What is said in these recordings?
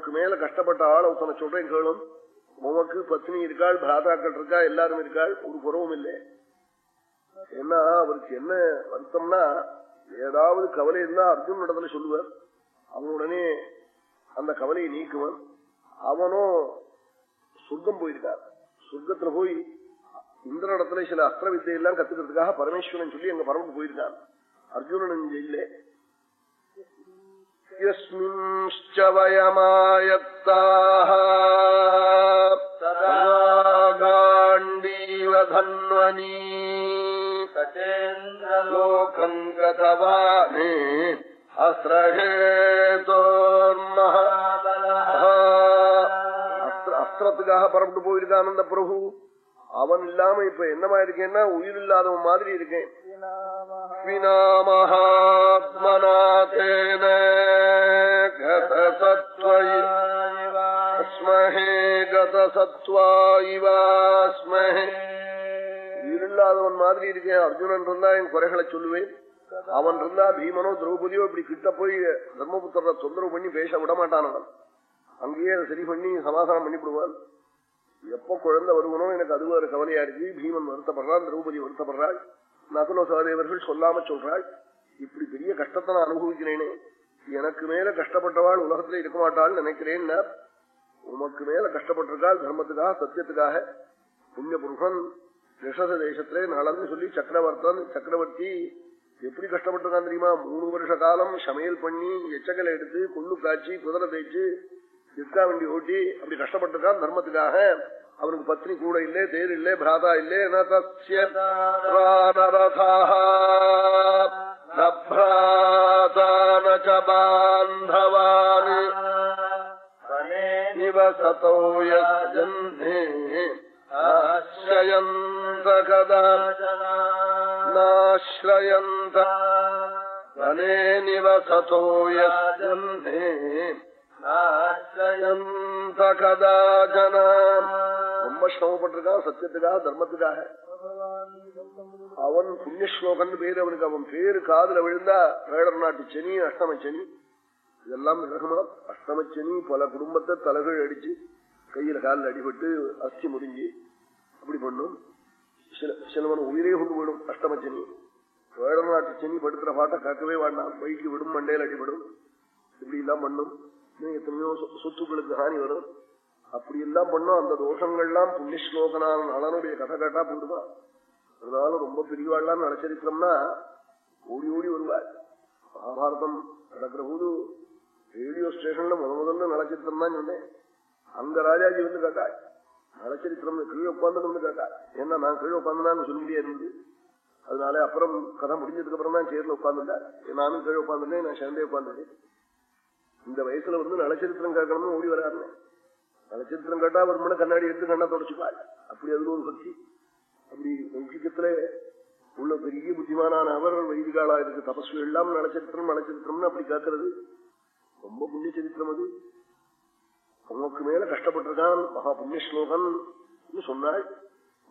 உமக்கு மேல கஷ்டப்பட்ட ஆள் ஒருத்தனை சொல்றேன் கேளும். உமக்கு பத்னி இருக்காள் பிராதாக்கள் இருக்கா எல்லாரும் இருக்காள் ஒரு குறவும் இல்லை. ஏன்னா அவருக்கு என்ன வருத்தம்னா ஏதாவது கவலை இருந்தா அர்ஜுன் இடத்துல சொல்லுவார். அவன் உடனே அந்த கவலையை நீக்குவன். அவனும் சொர்க்கம் போயிருக்கார். சொர்க்கத்துல போய் இந்திர இடத்துல சில அஸ்திர வித்தையெல்லாம் கத்துக்கிறதுக்காக பரமேஸ்வரன் சொல்லி எங்க பரமக்கு போயிருக்கான். அர்ஜுனன் ஜெயிலே यस्मिंश्च वयमायत्ताः गाण्डीव धन्वनी लोकम् गतवाने அஸ்திரத்துக்காக பரப்பிட்டு போயிருக்கான் அந்த பிரபு அவன் இல்லாம இப்ப என்னமா இருக்கேன்னா உயிர் இல்லாதவன் மாதிரி இருக்கேன் வினா மகாத்மனா தேன கதசத்வஸ்மஹே மாதிரி இருக்கேன். அர்ஜுனன் இருந்தா என் குறைகளை சொல்லுவேன். அவன் இருந்தா பீமனோ திரௌபதியோ இப்படி கிட்ட போய் தர்மபுத்திர தொந்தரவு பண்ணி பேச விட மாட்டான் அவன். அங்கேயே சரி பண்ணி சமாதானம் பண்ணிவிடுவான். எப்ப குழந்தை வருவனோ எனக்கு அது ஒரு கவலையா இருக்கு. பீமன் வருத்தப்படுறான் திரௌபதி வருத்தப்படுறாள். நகுல சகதேவர்கள் சொல்லாம சொல்றாள் இப்படி பெரிய கஷ்டத்தை நான் அனுபவிக்கிறேனே. எனக்கு மேல கஷ்டப்பட்டவாள் உலகத்துல இருக்க மாட்டாள் நினைக்கிறேன் உமக்கு மேல கஷ்டப்பட்டிருக்காள் தர்மத்துக்காக சத்தியத்துக்காக. புண்ணிய புருஷன் ரிஷச தேசத்திலே நலன்னு சொல்லி சக்கரவர்த்தன் சக்கரவர்த்தி எப்படி கஷ்டப்பட்டிருக்கான் தெரியுமா? மூணு வருஷ காலம் சமையல் பண்ணி எச்சக்கலை எடுத்து கொள்ளு காய்ச்சி குதிரை தேய்ச்சு இருக்கா வண்டி ஓட்டி அப்படி கஷ்டப்பட்டிருக்கான் தர்மத்துக்காக. அவனுக்கு பத்னி கூட இல்லை தேர் இல்லை பிராதா இல்லை நதானவான் நிவசதோ யஜன்னே ஆசிரயந்த கதாச்சனாசிரயந்த வனே நிவசதோ யஜன்னே ஆசிரயந்த கதாச்சனாம் ரொம்ப சிரமப்பட்டிருக்கான் சத்தியத்துக்காக தர்மத்துக்காக அவன் புண்ணியஸ்லோகன் பேரு அவனுக்கு. அவன் பேரு காதல விழுந்தா வேடர் நாட்டு சனி அஷ்டமச்சனி இதெல்லாம் கிரகமா? அஷ்டமச்சனி சனி பல குடும்பத்தை தலைகள் அடிச்சு கையில காலில் அடிபட்டு அஸ்தி முடிஞ்சு அப்படி பண்ணும். சில சிலவன் உயிரே கொண்டு போயிடும் அஷ்டமச்சனி வேடர் நாட்டு சனி படுத்துற பாட்டை காக்கவே வேண்டாம். வயிற்று விடும் மண்டையில் அடிபடும். இப்படி எல்லாம் பண்ணும் எத்தனையோ சொத்துக்களுக்கு ஹானி வரும். அப்படி எல்லாம் பண்ணும். அந்த தோஷங்கள்லாம் புண்ணியஸ்லோகனான நலனுடைய கதை கேட்டா போடுவான் அதனால ரொம்ப பெரியவாள்லாம் நினைச்சிருக்கிறோம்னா ஓடி ஓடி வருவாள். மகாபாரதம் நடக்கிற போது ரேடியோ ஸ்டேஷன்ல முத முதல்ல நலச்சித்திரம் தான் சொன்னேன். அங்க ராஜாஜி வந்து கேட்டா நலச்சரித்திரம் கீழே உட்காந்து வந்து கேட்டா ஏன்னா நான் கீழே உட்காந்துனான்னு சொல்ல முடியாது அதனால அப்புறம் கதை முடிஞ்சதுக்கு அப்புறம் தான் சேர்ல உட்காந்துட்டேன் நானும் கீழே உட்காந்துட்டேன் நான் சேர்ந்தே உட்காந்துட்டேன் இந்த வயசுல வந்து நலச்சரித்திரம் கேட்கணும்னு ஓடி வராருன்னு நலச்சரித்திரம் கேட்டா ஒரு மணி கண்ணாடி எடுத்து கண்ணா தொடச்சுப்பாள் அப்படி அதுல ஒரு பக்தி. அப்படி லௌகிக்கத்துல உள்ள பெரிய புத்திமானான அவர் வைதிகாலா இருக்கு தபஸ்வி எல்லாம் நலச்சரித்திரம் நலச்சரித்திரம்னு அப்படி கேட்கறது. ரொம்ப புண்ணிய சரித்திரம் அது. உனக்கு மேல கஷ்டப்பட்டிருக்கான் மகா புண்ணிய ஸ்லோகன் சொன்னாள்.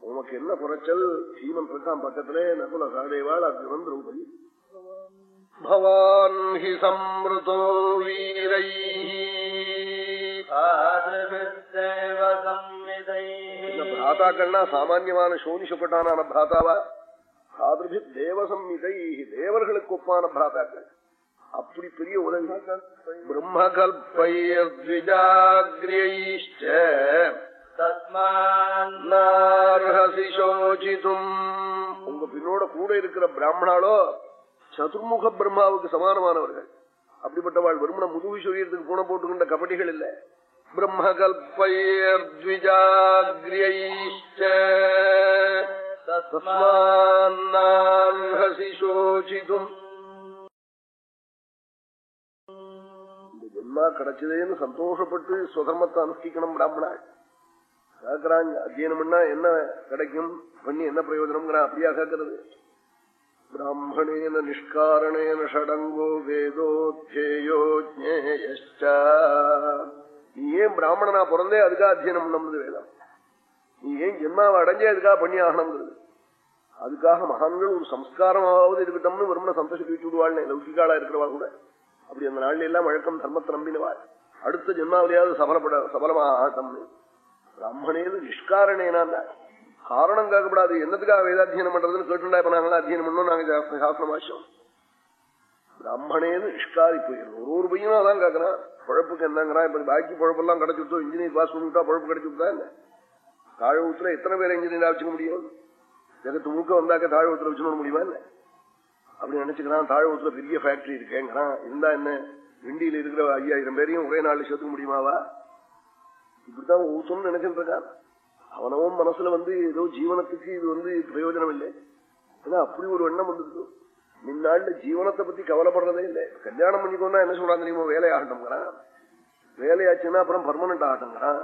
உனக்கு என்ன குறைச்சல்? சீமன் இருக்கான் பக்கத்திலே நகுல சகதேவாள் அர்ஜுனன் திரௌபதி பவான் ஹி சம்ருதோ வீரை பிராதாக்கள்னா சாமான்யமான சோனிஷப்பட்டான பிராதாவா சாதுபி தேவ சம்மிதை தேவர்களுக்கு ஒப்பான பிராதாக்கள் அப்படி பெரிய உதவி பிரம்ம கல்பையத்விஜாகிரியைஷ்ட தஸ்மார்ஹசிஷோஜிதும் உங்க பின்னோட கூட இருக்கிற பிராமணாலோ சதுர்முக பிரம்மாவுக்கு சமானமானவர்கள் அப்படிப்பட்டவாள் வெறுமன முதுகு சொல்லியத்துக்கு பூனை போட்டுக்கின்ற கபடிகள் இல்ல பிரம்ம கல்பையத்விஜாகிரியைஷ்ட தஸ்மார்ஹசிஷோஜிதும் ஜென்மா கிடைச்சதேன்னு சந்தோஷப்பட்டு சுதர்மத்தை அனுஷ்டிக்கணும் பிராமணா கேட்கிறாங்க அத்தியனம் பண்ணா என்ன கிடைக்கும் பண்ணி என்ன பிரயோஜனம் அப்படியா கேட்கறது பிராமணேன நிஷ்காரணேன ஷடங்கோ வேதோத்யேயோ நீ ஏன் பிராமணனா பிறந்தே அதுக்காக அத்தியனம் பண்ணது வேதம். நீ ஏன் ஜென்மாவை அடைஞ்சே அதுக்காக பண்ணி ஆகணுங்கிறது அதுக்காக மகான்கள் ஒரு சம்ஸ்காரமாவது இருக்கட்டும்னு வரும்னு சந்தோஷம் வச்சு விடுவாள் லௌகிகாளா இருக்கிறவா கூட. அப்படி அந்த நாள்ல எல்லாம் வழக்கம் தர்மத்தை நம்பினவாள் அடுத்த ஜென்மாவிலேயாவது சபலப்பட சபலமாக ஆகட்டும்னு பிராமணேது நிஷ்காரணேனா காரணம் கேட்கப்படாது. என்னத்துக்காக வேதாத்தியனம் பண்றதுன்னு கேட்டுண்டா இப்ப நாங்களாம் அத்தியனம் பண்ணோம் நாங்க சாஸ்திரம் ஆசம் பிராமணேன்னு நிஷ்காரி போயிடும் ஒரு ஒரு பையனும் அதான் கேட்கறான். குழப்புக்கு என்னங்கிறான் இப்ப பாக்கி குழப்பெல்லாம் கிடைச்சுட்டோம் இன்ஜினியர் பாஸ் பண்ணிவிட்டா குழப்பு கிடைச்சுட்டா என்ன? தாழ்வுத்துல எத்தனை பேர் இன்ஜினியர் வச்சுக்க முடியும்? ஜெகத்து முழுக்க வந்தாக்க தாழ்வுத்துல வச்சுக்க முடியுமா என்ன? அப்படி நினைச்சுக்கிறான் தாழ்வுத்துல பெரிய ஃபேக்டரி இருக்கேங்கிறான் இருந்தா என்ன? இண்டியில இருக்கிற ஐயாயிரம் பேரையும் ஒரே நாள் சேர்த்துக்க முடியுமாவா? இப்படித்தான் ஊசம்னு நினைச்சிட்டு இருக்கான். அவனவும் மனசுல வந்து ஏதோ ஜீவனத்துக்கு இது வந்து பிரயோஜனம் இல்லை ஏன்னா அப்படி ஒரு எண்ணம் வந்துருக்கு முன்னாள் ஜீவனத்தை பத்தி கவலைப்படுறதே இல்லை. கல்யாணம் பண்ணிக்கோன்னா என்ன சொல்றாங்க தெரியுமா? வேலையாகட்டும்ங்கிறான். வேலையாச்சுன்னா அப்புறம் பர்மனன்ட் ஆகட்டும்ங்கிறான்.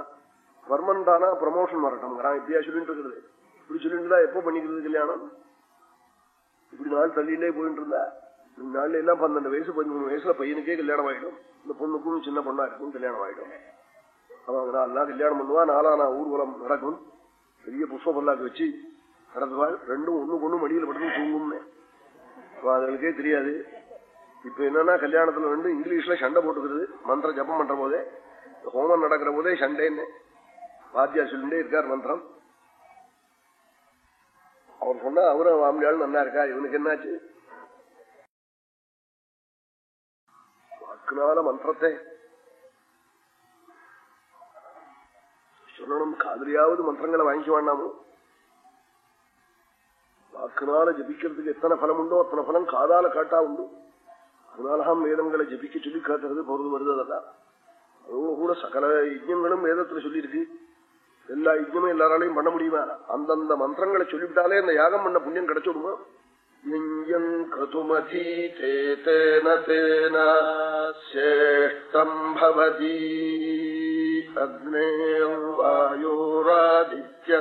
பர்மனன்ட் ஆனா ப்ரமோஷன் வரட்டும்ங்கிறான். இப்படியா சொல்லிட்டு இருக்கிறது. இப்படி சொல்லிட்டு தான் எப்போ பண்ணிக்கிறது கல்யாணம்? இப்படி நாள் தள்ளியிலே போயிட்டு இருந்தா. நாள்ல எல்லாம் பன்னெண்டு வயசு பதிமூணு வயசுல பையனுக்கே கல்யாணம் ஆயிடும். இந்த பொண்ணுக்கும் சின்ன பொண்ணா இருக்கும் கல்யாணம் ஆயிடும். அவன் நாலு கல்யாணம் பண்ணுவா. நாலானா ஊர்வலம் நடக்கும். பெரிய புஷ்ப பல்லாக்கு வச்சு நடத்துவாள். ரெண்டும் ஒண்ணு கொண்டு மடியில் படுத்து தூங்கும்னு. அதுகளுக்கே தெரியாது. இப்ப என்னன்னா கல்யாணத்துல வந்து இங்கிலீஷ்ல சண்டை போட்டுக்கிறது மந்திர ஜபம் பண்ற போதே ஹோமம் நடக்கிற போதே சண்டைன்னு வாத்தியா சொல்லிட்டே இருக்கார் மந்திரம். அவர் சொன்னா அவரும் வாமியாள் நல்லா இருக்கா? இவனுக்கு என்னாச்சு? வாக்குனால மந்திரத்தை சொல்லணும். காதலியாவது மந்திரங்களை வாங்கிக்க வேண்டாமோ வாக்குனால ஜபிக்கிறதுக்கு எத்தனை பலம் உண்டோ அத்தனை பலம் காதால காட்டா உண்டு. அதனாலதான் வேதங்களை ஜபிக்க சொல்லி காட்டுறது பொருள் வருது அதெல்லாம் அதுவும் கூட சகல யஜ்யங்களும் வேதத்துல சொல்லியிருக்கு. எல்லா யஜ்யமும் எல்லாராலையும் பண்ண முடியுமா? அந்தந்த மந்திரங்களை சொல்லிவிட்டாலே அந்த யாகம் பண்ண புண்ணியம் கிடைச்சிடுமா சேஷ்டம் பவதி அக்னேவாயோராதித்ய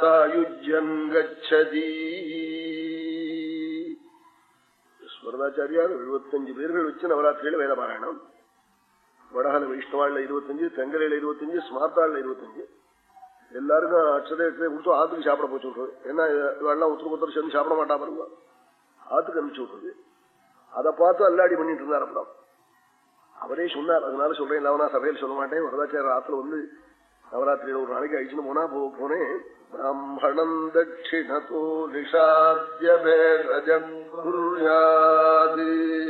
சாயுஜ்யம் கச்சதி ஸ்வரதாச்சாரியார் எழுபத்தஞ்சு பேர்கள் வச்சு நவராத்திரியில வேத பாராயணம். வடகல வைஷ்ணவாள்ல இருபத்தஞ்சு தெங்கலையில இருபத்தஞ்சு ஸ்மார்த்தாள்ல இருபத்தஞ்சு. எல்லாருக்கும் அச்சதை கொடுத்து ஆத்துக்கு சாப்பிட போச்சு சொல்றது. ஏன்னா இவெல்லாம் ஒருத்தருக்கு ஒருத்தர் சேர்ந்து சாப்பிட மாட்டா பாருங்க. ஆத்துக்கு அனுப்பிச்சு விட்டுறது. அதை பார்த்து அல்லாடி பண்ணிட்டு இருந்தார் அப்படின்னா அவரே சொன்னார். அதனால சொல்றேன் இல்லாம சபையில் சொல்ல மாட்டேன். வரதாச்சாரியர் ஆத்துல வந்து நவராத்திரியில ஒரு நாளைக்கு அழிச்சுன்னு போனா போனேன். பிராமணம் தட்சிணத்தோ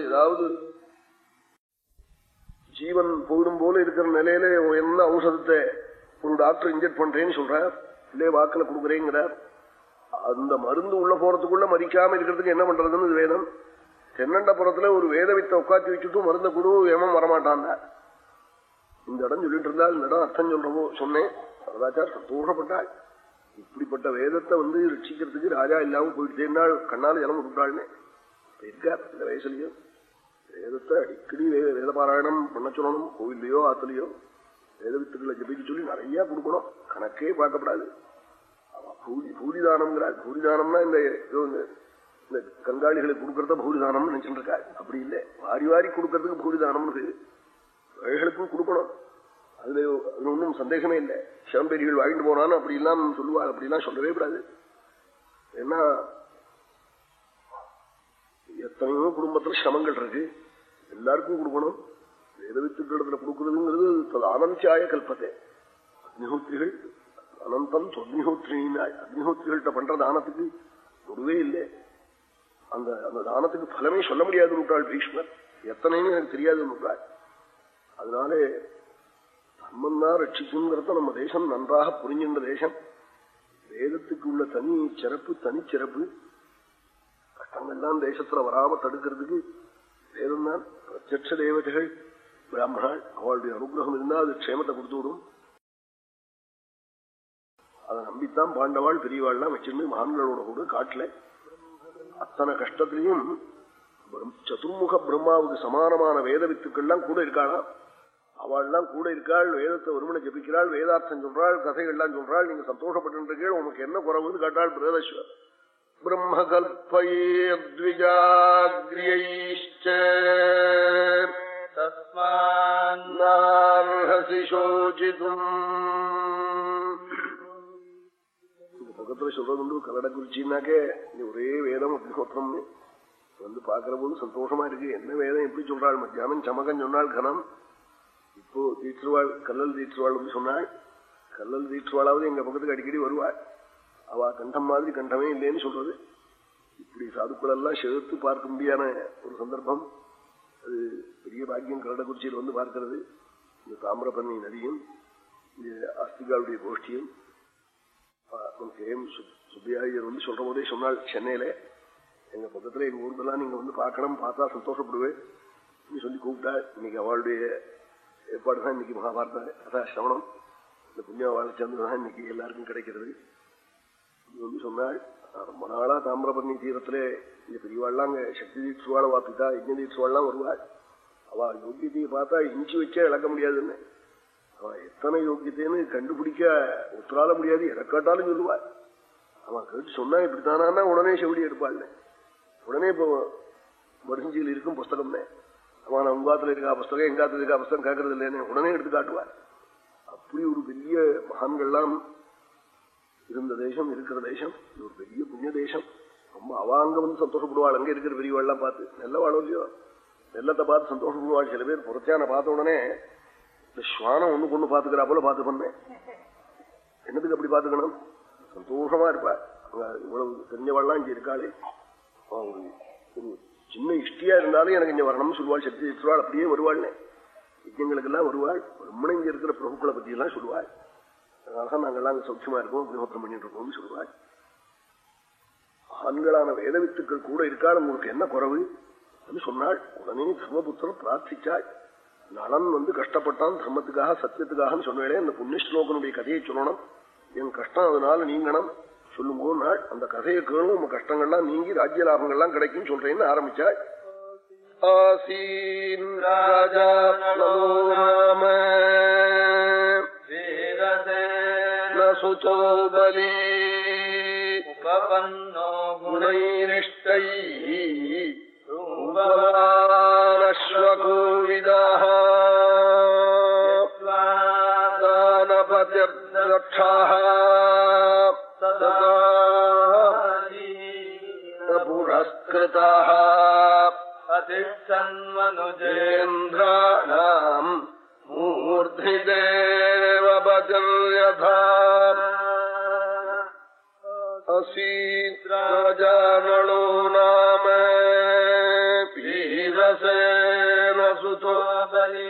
அதாவது ஜீவன் போயிடும் போல இருக்கிற நிலையில என்ன ஔஷதத்தை ஒரு டாக்டர் இன்ஜெக்ட் பண்றேன்னு சொல்றார். இல்லையே வாக்குல கொடுக்குறேங்கிறார். அந்த மருந்து உள்ள போறதுக்குள்ள மறிக்காம இருக்கிறதுக்கு என்ன பண்றதுன்னு வேதம். தென்னண்டபுரத்துல ஒரு வேதவித்தை உட்காந்து வச்சுட்டும் மருந்தை கொடு ஏமம் வரமாட்டான். இந்த இடம் சொல்லிட்டு இருந்தால் இந்த இடம் அர்த்தம் சொல்றவோ சொன்னேன். வரதாச்சார் சந்தோஷப்பட்டாள் இப்படிப்பட்ட வேதத்தை வந்து ரட்சிக்கிறதுக்கு ராஜா இல்லாம போயிட்டேன்னாள் கண்ணால ஜலம் விட்டுட்டாள்னே இருக்கார் இந்த வயசுலயும் வேதத்தை அடிக்கடி வேத பாராயணம் பண்ண சொல்லணும். கோவில்லையோ ஆத்துலயோ வேத வித்துக்களை ஜபிக்க சொல்லி நிறைய கொடுக்கணும். கணக்கே பார்க்கப்படாது. பூரி பூரிதானம்ங்கிறார் பூரிதானம்னா இந்த இந்த கங்காளிகளுக்கு கொடுக்கறத பூரிதானம்னு நினைச்சுட்டு இருக்காரு அப்படி இல்லை. வாரி வாரி கொடுக்கறதுக்கு பூரிதானம்னு ஏழைகளுக்கும் கொடுக்கணும். அதுல அது ஒன்றும் சந்தேகமே இல்லை. சிவம்பெரிகள் வாங்கிட்டு போனான்னு அப்படி எல்லாம் சொல்லுவாள் அப்படிலாம் சொல்லவே கூடாது. ஏன்னா எத்தனையோ குடும்பத்துல சிரமங்கள் இருக்கு. எல்லாருக்கும் கொடுக்கணும். வேதவித்துக்களிடத்துல கொடுக்கறதுங்கிறது அனந்தியாய கல்பத்தை. அக்னிஹோத்திரிகள் அனந்தம் அக்னிஹோத்ரினாய் அக்னிஹோத்திரிகள்கிட்ட பண்ற தானத்துக்கு ஒருவே இல்லை. அந்த அந்த தானத்துக்கு பலமே சொல்ல முடியாது நூற்றாள் பீஷ்மர். எத்தனைன்னு எனக்கு தெரியாது நூற்றாள் அதனாலே தர்மம் தான் ரட்சிக்குங்கிறத நம்ம தேசம் நன்றாக புரிஞ்சின்ற தேசம். வேதத்துக்கு உள்ள தனி சிறப்பு. தனிச்சிறப்பு கஷ்டங்கள்லாம் தேசத்துல வராம தடுக்கிறதுக்கு வேதம் தான். பிரத்யட்ச தேவதைகள் பிராமணாள் அவளுடைய அனுகிரகம் இருந்தால் அது க்ஷேமத்தை கொடுத்து விடும். அதை நம்பித்தான் பாண்டவாள் பெரியவாள்லாம் வச்சிருந்து மகான்களோட கூட காட்டுல அத்தனை கஷ்டத்திலையும் சதுர்முக பிரம்மாவுக்கு சமானமான வேத வித்துக்கள்லாம் கூட இருக்காளா அவள்லாம் கூட இருக்காள் வேதத்தை ஒருமனை ஜபிக்கிறாள் வேதார்த்தம் சொல்றாள் கதைகள்லாம் சொல்றாள் நீங்க சந்தோஷப்பட்டு உனக்கு என்ன குறவுன்னு கேட்டாள் பிரதேஸ்வர் பிரம்ம கல்பயேத்விஜாகிரியைச்ச தஸ்மார்ஹசி சோச்சிதும். பக்கத்துல சொல்றது கன்னட குறிச்சின்னாக்கே ஒரே வேதம் அக்னிஹோத்திரம்னு வந்து பாக்குற போது சந்தோஷமா இருக்கு. என்ன வேதம் எப்படி சொல்றாள்? மத்தியானம் சமகம் சொன்னாள் கனம். இப்போ தீற்றுவாள் கல்லல் தீற்றுவாள் சொன்னாள். கல்லல் தீற்றுவாளாவது எங்க பக்கத்துக்கு அடிக்கடி வருவாள். அவ கண்டம் மாதிரி கண்டமே இல்லைன்னு சொல்றது. இப்படி சாதுக்கள் எல்லாம் செழுத்து பார்க்க முடியாத ஒரு சந்தர்ப்பம். அது பெரிய பாக்கியம் கரடக்குறிச்சியில் வந்து பார்க்கிறது. இந்த தாமிரபரணி நதியும் இந்த அஸ்திகாவுடைய கோஷ்டியும். கேம் சுப்பியாயர் வந்து சொல்ற போதே சொன்னாள் சென்னையில. எங்க பக்கத்துல எங்க ஊருக்கெல்லாம் நீங்க வந்து பார்க்கணும் பார்த்தா சந்தோஷப்படுவேன். சொல்லி கூப்பிட்டா. இன்னைக்கு அவளுடைய ஏற்பாடு தான் இன்னைக்கு மகாபாரத கதா சிரவணம் இந்த புண்ணிய வாழ் சேர்ந்துதான் இன்னைக்கு எல்லாருக்கும் கிடைக்கிறது. இது வந்து சொன்னாள் ரொம்ப நாளா தாமிரபரணி தீரத்துல இந்த பெரியவாள்லாம் அங்க சக்தி தீட்சுவாள வாப்பிட்டா யஜ்ஞ தீட்சுவாள்லாம் வருவாள். அவ யோக்கியத்தையை பார்த்தா இஞ்சி வச்சே இழக்க முடியாதுன்னு. அவன் எத்தனை யோக்கியத்தைன்னு கண்டுபிடிக்க உத்தரால முடியாது இறக்காட்டாலும் சொல்லுவாள். அவன் கேட்டு சொன்னா இப்படித்தானா உடனே செவிடி எடுப்பாள் உடனே இப்போ மருஞ்சியில் இருக்கும் புஸ்தகம்னே. அவன் உங்காத்துல இருக்கா புஸ்தகம் எங்காத்துல இருக்கா புஸ்தகம் கேட்கறது இல்லைன்னு உடனே எடுத்து காட்டுவார். அப்படி ஒரு பெரிய மகான்கள்லாம் இருந்த தேசம் இருக்கிற தேசம் இது ஒரு பெரிய புண்ணிய தேசம். ரொம்ப அவாங்க வந்து சந்தோஷப்படுவாள். அங்கே இருக்கிற பெரியவாள்லாம் பார்த்து நல்ல வாழும் இல்லையோ வெள்ளத்தை பார்த்து சந்தோஷப்படுவாள். சில பேர் புரட்சியான பார்த்த உடனே இந்த ஸ்வானம் ஒண்ணு கொண்டு பாத்துக்கிறா போல பார்த்து பண்ணேன். என்னதுக்கு அப்படி பாத்துக்கணும் சந்தோஷமா இருப்பா இவ்வளவு தெரிஞ்சவாள்லாம் இங்கே இருக்காளே. ஒரு சின்ன இஷ்டியா இருந்தாலும் எனக்கு இங்க வரணும்னு சொல்லுவாள் சக்தி சொல்லுவாள் அப்படியே வருவாள்னே. யஜ்யங்களுக்கெல்லாம் வருவாள். ரொம்ப இங்க இருக்கிற பிரபுக்களை பத்தி எல்லாம் சொல்லுவாள் அதனால நாங்கெல்லாம் அங்க சௌக்கியமா இருக்கோம் அக்னிஹோத்திரம் பண்ணிட்டு இருக்கோம்னு சொல்லுவாள் ஆண்களான வேதவித்துக்கள் கூட இருக்காள். உங்களுக்கு என்ன குறவு? சொன்னாள். உடனே தர்மபுத்திரம் பிரார்த்திச்சாள். நலன் வந்து கஷ்டப்பட்டான் தர்மத்துக்காக சத்தியத்துக்காக சொன்னேன். அந்த புண்ணியஸ்லோகனுடைய கதையை சொல்லணும். என் கஷ்டம் அதனால நீங்கணும். சொல்லும் போது நாள் அந்த கதையை கேளும் நம்ம கஷ்டங்கள்லாம் நீங்கி ராஜ்ய லாபங்கள்லாம் கிடைக்கும் சொல்றேன்னு ஆரம்பிச்சாள் ஆசீன் ராஜா நமோ சுச்சோ பலே உபவன்னோ குணைரிஷ்டை உபவானஸ்வகோவிதாஹ தானபத்யர்தக்ஷாஹ கிருதாக அதிஷன்மனுஜேந்திராணாம் மூர்த்தி தேவபதிர்யதா அசீத்ராஜானோ நாம வீரசேன சுதோதலி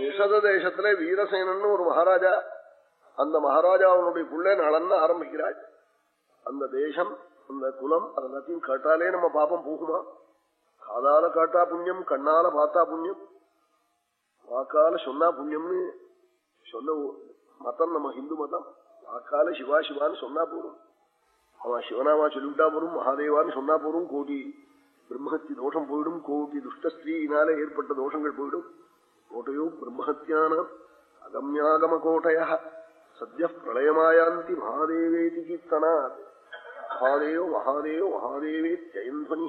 நிஷத தேசத்திலே வீரசேனன்னு ஒரு மகாராஜா அந்த மகாராஜாவுடைய பிள்ளை நடன்னு ஆரம்பிக்கிறாள் அந்த தேசம் அந்த குலம் அதெல்லாத்தையும் கேட்டாலே நம்ம பாபம் போகுமா? காதால காட்டா புண்ணியம் கண்ணால பார்த்தா புண்ணியம். வாக்கால சொன்னா புண்ணியம்னு சொன்ன மதம் நம்ம ஹிந்து மதம். வாக்கால சிவா சிவான்னு சொன்னா போறோம் அவன் சிவனாமா சொல்லிவிட்டா போறோம் மகாதேவான்னு சொன்னா போறோம் கோடி பிரம்மஹத்தி தோஷம் போயிடும் கோடி துஷ்டஸ்திரீனால ஏற்பட்ட தோஷங்கள் போயிடும். கோட்டையோ பிரம்மஹத்தியான அகமியாகம கோட்டைய சத்ய பிரளயமாயாந்தி மகாதேவேதி கீர்த்தனா மகாதேவோ மகாதேவோ மகாதேவே ஜெயந்த்வனி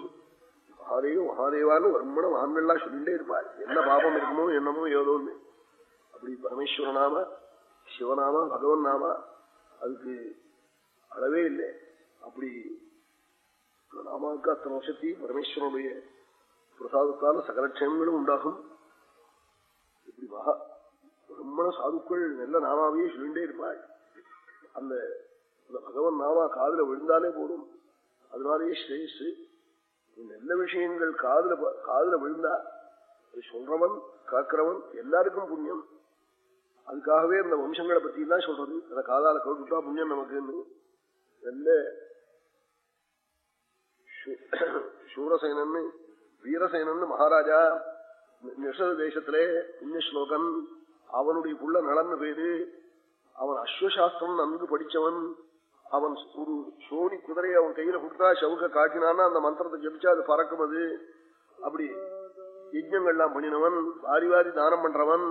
மகாதேவோ மகாதேவான்னு வருமண மகான்கள்லாம் சொல்லிட்டே இருப்பார். என்ன பாபம் இருக்குமோ என்னமோ ஏதோன்னு. அப்படி பரமேஸ்வரநாம சிவநாமா பகவன் நாமா அதுக்கு அளவே இல்லை. அப்படி நாமாவுக்கு அத்தனை வருஷத்தி பரமேஸ்வரனுடைய பிரசாதத்தால சகல உண்டாகும். இப்படி மகா பிரம்மண சாதுக்கள் நல்ல நாமாவையே சொல்லிட்டே இருப்பாள் அந்த பகவன் நாமா காதல விழுந்தாலே போதும். அதனாலேயே ஸ்ரேயஸ் நல்ல விஷயங்கள் காதல காதல விழுந்தா அது சொல்றவன் காக்கிறவன் எல்லாருக்கும் புண்ணியம். அதுக்காகவே இந்த வம்சங்களை பத்தி தான் சொல்றது அந்த காதால கவுட்டுட்டா புண்ணியம் நமக்குன்னு. நல்ல சூரசேனன்னு வீரசேனன்னு மகாராஜா நிஷத தேசத்திலே புண்ணிய ஸ்லோகன் அவனுடைய புள்ள நலன்னு பேரு அவன் அஸ்வசாஸ்திரம் நன்கு படிச்சவன் அவன் ஒரு சோனி குதிரையை அவன் கையில கொடுத்தா சவுக காட்டினான்னா அந்த மந்திரத்தை ஜபிச்சா அது பறக்கும் அது அப்படி யஜ்யங்கள்லாம் பண்ணினவன் வாரி வாரி தானம் பண்றவன்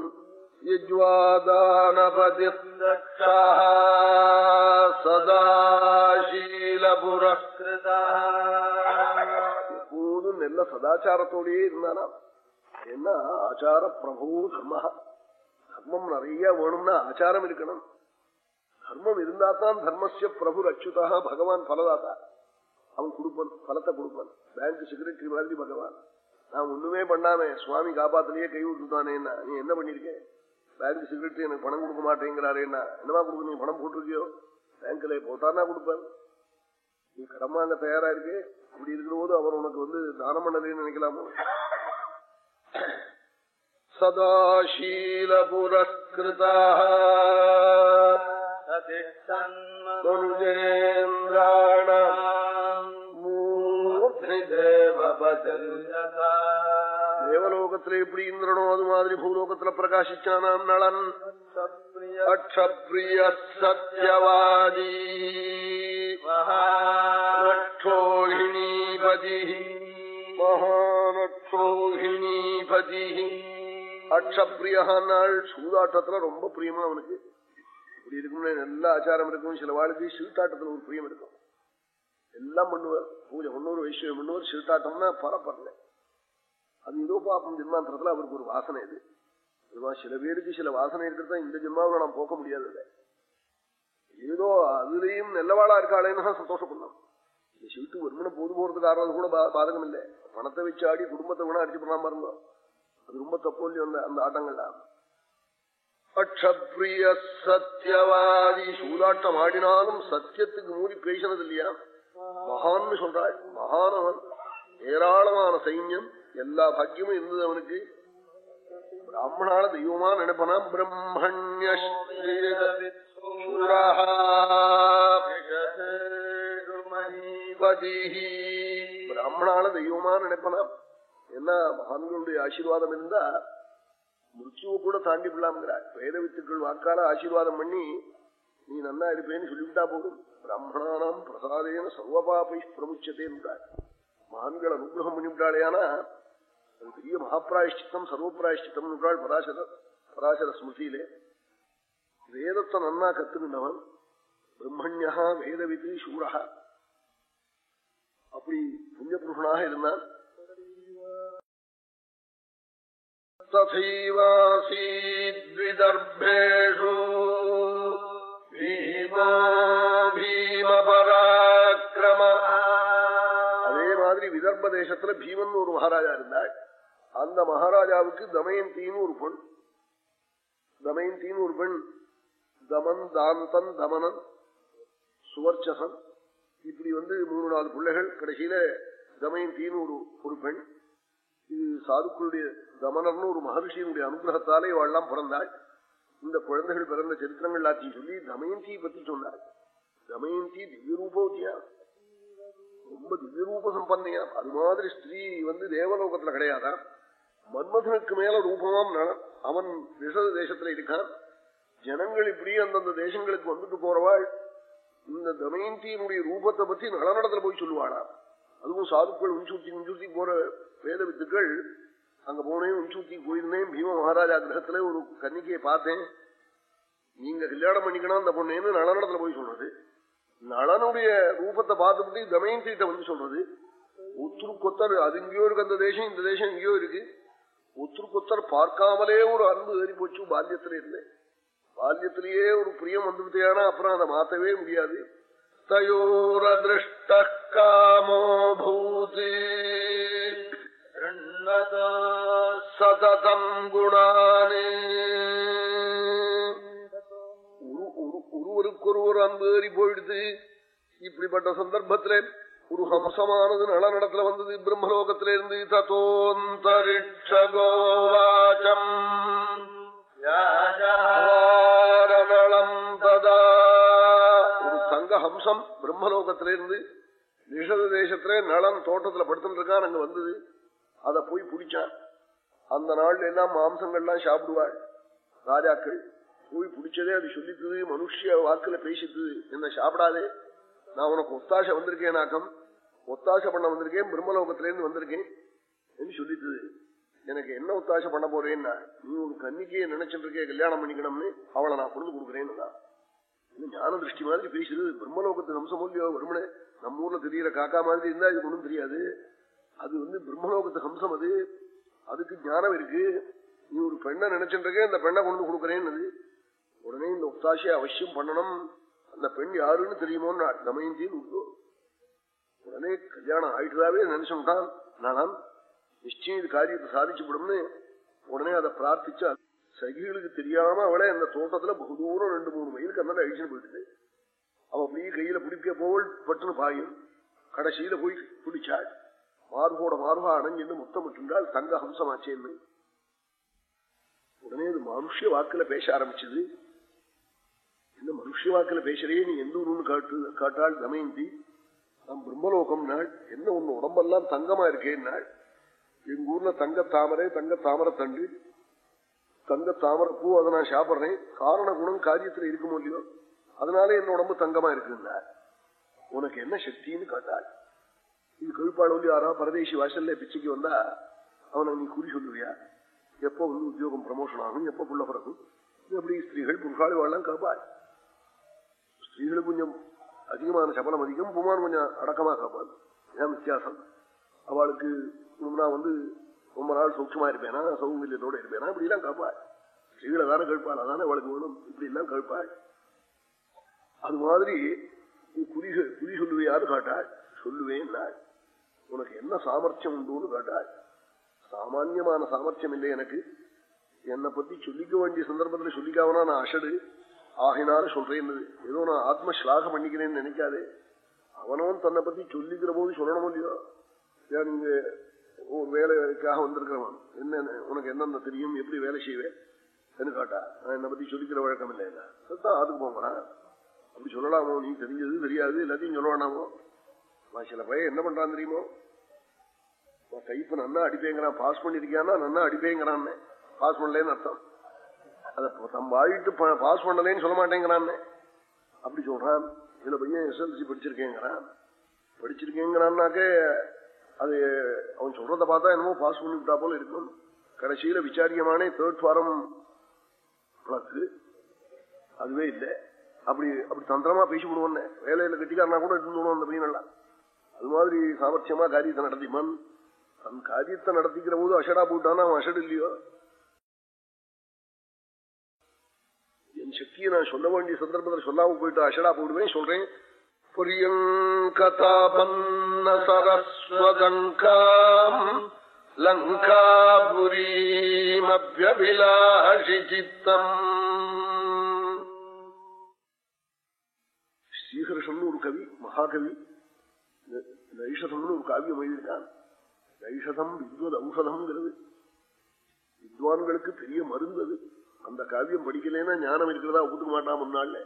எப்போதும் நல்ல சதாச்சாரத்தோடயே இருந்தானா? என்ன? ஆச்சார பிரபு தர்ம தர்மம் நிறைய வேணும்னா ஆச்சாரம் இருக்கணும். தர்மம் இருந்தா தான் தர்மசிய பிரபு அச்சுதா பகவான் பலதாத்தா. அவன் கொடுப்பான் பலத்தை கொடுப்பான் பேங்க் செக்ரட்டரி மாதிரி பகவான். நான் ஒண்ணுமே பண்ணாமே சுவாமி காப்பாத்திலேயே கை விட்டுட்டானேன்னா நீ என்ன பண்ணிருக்கேன் பேங்க் செக்ரட்டரி எனக்கு பணம் கொடுக்க மாட்டேங்கிறாரேன்னா என்னமா கொடுக்க? நீ பணம் போட்டிருக்கியோ? பேங்க்ல போட்டானா கொடுப்பேன். நீ கடமா அங்க தயாரா இருக்கு? அப்படி இருக்கிற போது அவர் உனக்கு வந்து தானம் பண்ணலன்னு நினைக்கலாமோ? சதாசீல புரஸ்கிருதா தேவலோகத்துல எப்படி இந்திரனோ அது மாதிரி பூலோகத்துல பிரகாசிச்சானாம் நளன் அக்ஷப்ரிய சத்யவாதி மகானோகிணீபதி மகானோகிணீபதி அக்ஷப்ரியாள் சூதாட்டத்துல ரொம்ப பிரியமா அவனுக்கு இப்படி இருக்கும்னு நல்ல ஆச்சாரம் இருக்கும். சில வாழ்க்கை சீட்டாட்டத்துல ஒரு பிரியம் இருக்கும். எல்லாம் பண்ணுவார். பூஜை ஒன்னொரு வைஷ்யம் பண்ணுவார் சீட்டாட்டம்னா பரப்படல அது ஏதோ பாப்பம் ஜென்மாந்திரத்துல அவருக்கு ஒரு வாசனை இது. சில பேருக்கு சில வாசனை இருக்கிறதா இந்த ஜென்மாவில் நாம் போக்க முடியாது ஏதோ அதுலயும் நல்லவாளா இருக்காளேன்னு சந்தோஷப்படலாம் இந்த சீட்டு வருமனை போது போறதுக்காரது கூட பாதகம் இல்லை. பணத்தை வச்சு ஆடி குடும்பத்தை வேணா அடிச்சு பண்ணாம இருந்தோம். அது ரொம்ப தப்பு இல்லையோ அந்த ஆட்டங்கள்லாம். அக்ஷப்ரிய சத்தியவாதி சூதாட்டம் ஆடினாலும் சத்தியத்துக்கு மூடி பேசினது இல்லையா மகான்னு சொல்றாள் மகானவன் ஏராளமான சைன்யம் எல்லா பாக்கியமும் இருந்தது அவனுக்கு. பிராமணால தெய்வமா நினைப்பனா? பிரம்மண்ய பிராமணால தெய்வமா நினைப்பனா? என்ன மகான்களுடைய ஆசீர்வாதம் இருந்தா மிருத்யுவை கூட தாண்டி விடலாம்ங்கிறார் வேத வித்துக்கள் வாக்கால ஆசீர்வாதம் பண்ணி நீ நன்னா இருப்பேன்னு சொல்லிவிட்டா போதும். பிராமணானாம் பிரசாதேன சர்வபாபை பிரமுச்சதே என்றார் மகான்கள் அனுகிரகம் பண்ணிவிட்டாளேயானா அது பெரிய மகாபிராயஷ்டித்தம் சர்வபிராயஷ்டித்தம் என்றாள் பராசர பராசர ஸ்மிருதியிலே. வேதத்தை நன்னா கத்துனவன் பிரம்மண்யா வேதவித்து சூரா அப்படி புண்ணிய புருஷனாக இருந்தான். तथैवासीद्विदर्भेषु भीमो भीमपराक्रम அதே மாதிரி விதர்ப தேசத்துல பீமன் ஒரு மகாராஜா இருந்தாள் அந்த மகாராஜாவுக்கு தமயந்தின்னு ஒரு பெண் தமயந்தின்னு ஒரு பெண் தமன் தாந்தன் தமனன் சுவர்ச்சசன் இப்படி வந்து மூணு நாலு பிள்ளைகள் கடைசியில தமயந்தின்னு ஒரு ஒரு பெண் இது சாதுக்களுடைய தமனர்னு ஒரு மகர்ஷியினுடைய அனுகிரகத்தாலே வாழலாம் பிறந்தாள். இந்த குழந்தைகள் பிறந்த சரித்திரங்கள் எல்லாத்தையும் சொல்லி தமயந்தியை பத்தி சொன்னாள் தமயந்தி திவ்ய ரூபவத்தியா ரொம்ப திவ்ய ரூப சம்பன்னையா அது மாதிரி ஸ்திரீ வந்து தேவலோகத்துல கிடையாதா? மன்மதனுக்கு மேல ரூபமாம் அவன் ரிஷத தேசத்துல இருக்கான். ஜனங்கள் இப்படியே அந்தந்த தேசங்களுக்கு வந்துட்டு போறவாள். இந்த தமயந்தியினுடைய ரூபத்தை பத்தி நலநடத்துல போய் சொல்லுவாளா அதுவும் சாதுக்கள் உஞ்சூத்தி உஞ்சூத்தி போற வேத வித்துக்கள். அங்க போனேன் உஞ்சூத்தி போயிருந்தேன். பீம மகாராஜா கிரகத்துல ஒரு கன்னிக்கையை பார்த்தேன். நீங்க கல்யாணம் பண்ணிக்கணும் அந்த பொண்ணேன்னு நளனிடத்துல போய் சொல்றது. நளனுடைய ரூபத்தை பார்த்துட்டு தமயந்திட்ட வந்து சொல்றது. ஒத்துரு கொத்தர் அது இங்கேயோ இருக்கு அந்த தேசம் இந்த தேசம் இங்கேயோ இருக்கு. ஒத்துரு கொத்தர் பார்க்காமலே ஒரு அன்பு ஏறி போச்சு பால்யத்தில இருந்தேன் பால்யத்திலேயே ஒரு பிரியம் வந்துவிட்டேனா அப்புறம் அதை மாத்தவே முடியாது. தயோரதிருஷ்ட காமோ பூதி சததம் குணானே ஒருவருக்கொருவர் அன்பு ஏறி போயிடுது. இப்படிப்பட்ட சந்தர்ப்பத்திலே ஒரு ஹம்சமானது நலநடத்துல வந்தது. பிரம்மலோகத்தில இருந்து தத்தோந்தரிஷகோவாச்சம் ததா பிரம்மலோகத்திலிருந்து நிஷத தேசத்திலே நலன் தோட்டத்துல படுத்துட்டு இருக்கான் அங்க வந்தது. அத போய் பிடிச்சான். அந்த நாள்ல எல்லாம் மாம்சங்கள்லாம் சாப்பிடுவாள். ராஜாக்கள் போய் பிடிச்சதே அது சொல்லித்தது மனுஷிய வாக்குல பேசித்தது. என்ன சாப்பிடாதே. நான் உனக்கு ஒத்தாசை வந்திருக்கேனாக்கம் ஒத்தாசை பண்ண வந்திருக்கேன் பிரம்மலோகத்திலேருந்து வந்திருக்கேன் சொல்லித்தது. எனக்கு என்ன ஒத்தாசை பண்ண போறேன்னா நீ ஒரு கன்னிக்கையை நினைச்சிட்டு இருக்கே கல்யாணம் பண்ணிக்கணும்னு அவளை நான் கொண்டு கொடுக்குறேன்னு ஞான திருஷ்டி மாதிரி பேசுறது. பிரம்மலோகத்து ஹம்சமூல்யோ வருமனே. நம்ம ஊர்ல தெரியற காக்கா மாதிரி இருந்தா இது ஒண்ணும் தெரியாது. அது வந்து பிரம்மலோகத்து ஹம்சம் அது. அதுக்கு ஞானம் இருக்கு. நீ ஒரு பெண்ணை நினைச்சுருக்கே அந்த பெண்ணை கொண்டு கொடுக்கறேன்னு உடனே இந்த ஒத்தாசையை அவசியம் பண்ணணும். அந்த பெண் யாருன்னு தெரியுமோன்னு தமயந்தின்னு உண்டோ உடனே கல்யாணம் ஆயிட்டுதாவே நினைச்சுட்டான். நானாம் நிச்சயம் இது காரியத்தை சாதிச்சுவிடும்னு உடனே அதை பிரார்த்திச்சா சகிகளுக்கு தெரியாம அவளே அந்த தோட்டத்துல பகு தூரம் ரெண்டு மூணு மைலுக்கு அந்த அழிச்சுன்னு போயிடுது அவ அப்படியே கையில பிடிக்க போவள் பட்டுன்னு பாயும். கடைசியில போய் பிடிச்சாள் மார்போட மார்பா அடைஞ்சிருந்து முத்தம் விட்டுண்டால் தங்க ஹம்சமாச்சேன்னு உடனே அது மனுஷ வாக்குல பேச ஆரம்பிச்சது. இந்த மனுஷ வாக்குல பேசுறே நீ எந்த ஊருன்னு காட்டு காட்டாள் தமயந்தி. நாம் பிரம்மலோகம் நாள். என்ன உன் உடம்பெல்லாம் தங்கமா இருக்கேன் நாள் எங்க ஊர்ல தங்க தாமரை தங்க தாமரை தண்டு தங்க தாமரை பூ அதை நான் சாப்பிடுறேன். காரண குணம் காரியத்துல இருக்குமோ இல்லையோ அதனால என் உடம்பு தங்கமா இருக்குன்னா உனக்கு என்ன சக்தின்னு கேட்டாள். இது கழுப்பாடு யாரா பரதேசி வாசல்ல பிச்சைக்கு வந்தா அவனை நீ குறி சொல்லுவியா? எப்போ வந்து உத்தியோகம் ப்ரமோஷன் ஆகும் எப்போ புள்ள பிறக்கும்? எப்படி ஸ்திரீகள் புருஷாளி வாழலாம் காப்பாள்? ஸ்திரீகள் கொஞ்சம் அதிகமான சபலம் அதிகம் புமான் கொஞ்சம் அடக்கமா காப்பாள். ஏன் வித்தியாசம்? அவளுக்கு நான் வந்து ரொம்ப நாள் சூட்சமா இருப்பேனா? சௌகரியத்தோட இருப்பேனா? இப்படி எல்லாம் கேட்பாள். ஸ்ரீகளை தானே கேட்பாள். அதானே அவளுக்கு வேணும். இப்படி எல்லாம் கேட்பாள். அது மாதிரி குறி குறி சொல்லுவையாரு காட்டாள். சொல்லுவேன் உனக்கு என்ன சாமர்த்தியம் உண்டுன்னு காட்டாள். சாமான்யமான சாமர்த்தியம் இல்லை எனக்கு. என்னை பத்தி சொல்லிக்க வேண்டிய சந்தர்ப்பத்தில் சொல்லிக்காவனா நான் அஷடு ஆகினாலும் சொல்றேன் ஏதோ நான் ஆத்ம ஸ்லாக பண்ணிக்கிறேன்னு நினைக்காதே. அவனவன் தன்னை பத்தி சொல்லிக்கிற போது சொல்லணும் இல்லையோ? நீங்க ஒரு வேலைக்காக வந்திருக்கிறவன். என்ன உனக்கு என்னென்ன தெரியும்? எப்படி வேலை செய்வேன்? கேட்டா நான் என்னை பத்தி சொல்லிக்கிற வழக்கம் இல்லை சத்தான் அதுக்கு போங்கடா அப்படி சொல்லலாமோ? நீ தெரிஞ்சது தெரியாது எல்லாத்தையும் சொல்ல நான் சில பையன் என்ன பண்றான் தெரியுமோ? டைப் நன்னா அடிப்பேங்கிறான். பாஸ் பண்ணிருக்கியானா நன்னா அடிப்பேங்கிறான் பாஸ் பண்ணலேன்னு அர்த்தம். அதை தம் வாழிட்டு பாஸ் பண்ணலேன்னு சொல்ல மாட்டேங்கிறான் அப்படி சொல்றான். இதுல பையன் எஸ்எல்சி படிச்சிருக்கேங்கிறான். படிச்சிருக்கேங்கிறான்னாக்கே அது அவன் சொல்றத பார்த்தா என்னமோ பாஸ் பண்ணிவிட்டா போல இருக்கும். கடைசியில விசாரியமானே தேர்ட் ஃபாரம் பிளக்கு அதுவே இல்லை. அப்படி அப்படி தந்திரமா பேசி விடுவோம் வேலையில கட்டிக்காரனா கூட இருந்துடும் அந்த பையனெல்லாம் அது மாதிரி சாமர்த்தியமா காரியத்தை நடத்திமான் தன் காரியத்தை நடத்திக்கிற போது அஷடா போட்டானா அவன் அஷடு இல்லையோ? என் சக்தியை நான் சொல்ல வேண்டிய சந்தர்ப்பத்தில் சொல்லாம போயிட்டு அஷடா போடுவேன் சொல்றேன். புரியங்கதாபன்ன சரஸ்வதங்காம் லங்காபுரீமபியபிலாஷி சித்தம் ஒரு கவி மகாகவி நைஷதம்னு ஒரு காவியம் எழுதியிருக்கான் நைஷதம் வித்வத் ஔஷதம்ங்கிறது வித்வான்களுக்கு பெரிய மருந்து அது அந்த காவியம் படிக்கலைன்னா ஞானம் இருக்கிறதா? ஒத்துக்க மாட்டான் முன்னாள்ல.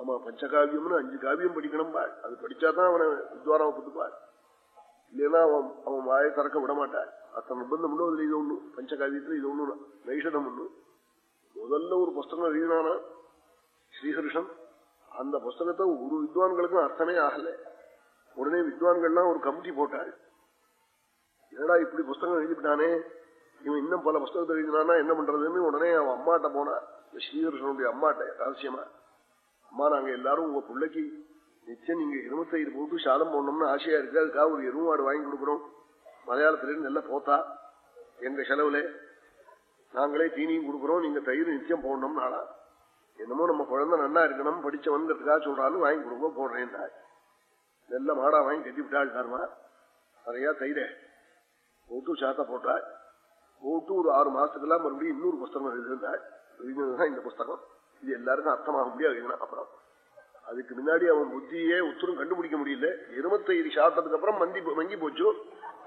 ஆமா பஞ்சகாவியம்னு அஞ்சு காவியம் படிக்கணும் பாள் அது படிச்சாதான் அவனை வித்வானா ஒப்புத்துப்பாள் இல்லைன்னா அவன் அவன் வாயை திறக்க விட மாட்டாள் அத்தனை நிர்பந்தம் உண்டு அதுல இது ஒண்ணு. பஞ்சகாவியத்துல இது ஒண்ணு நைஷதம் ஒண்ணு. முதல்ல ஒரு புஸ்தகம் எழுதினானா ஸ்ரீஹர்ஷன் அந்த புஸ்தகத்தை ஒரு வித்வான்களுக்கும் அர்த்தமே ஆகல. உடனே வித்வான்கள்லாம் ஒரு கமிட்டி போட்டாள். என்னடா இப்படி புஸ்தகம் எழுதிவிட்டானே? இவன் இன்னும் பல புஸ்தகத்தை எழுதினானா என்ன பண்றதுன்னு உடனே அவன் அம்மாட்ட போனா ஸ்ரீகிருஷ்ணனுடைய அம்மாட்ட ரகசியமா? அம்மா நாங்க எல்லாரும் உங்க பிள்ளைக்கு நிச்சயம் நீங்க இருபத்தைந்து போட்டு சாதம் போடணும்னு ஆசையா இருக்கு. அதுக்காக ஒரு எருமாடு வாங்கி கொடுக்குறோம். மலையாளத்துலேருந்து நல்ல போத்தா எங்க செலவுல. நாங்களே தீனியும் கொடுக்குறோம். நீங்க தயிர் நிச்சயம் போடணும்னு ஆளா என்னமோ நம்ம குழந்தை நன்னா இருக்கணும் படிச்சவன்கிறதுக்காக சொல்கிறாலும் வாங்கி கொடுங்க போடுறேன்னா நல்ல மாடா வாங்கி கட்டி விட்டாள் தருமா? நிறையா தயிர. போட்டு சாத்த போட்டாள் போட்டு ஒரு ஆறு மாசத்துக்கெல்லாம் மறுபடியும் இன்னொரு புஸ்தகம் எழுதிருந்தாள் எழுதினதுதான் இந்த புஸ்தகம். இது எல்லாருக்கும் அர்த்தமாக முடியாது அப்புறம்? அதுக்கு முன்னாடி அவன் புத்தியே உத்தரம் கண்டுபிடிக்க முடியல. இருபத்தைந்து சாத்தத்துக்கு அப்புறம் மந்தி மங்கி போச்சு.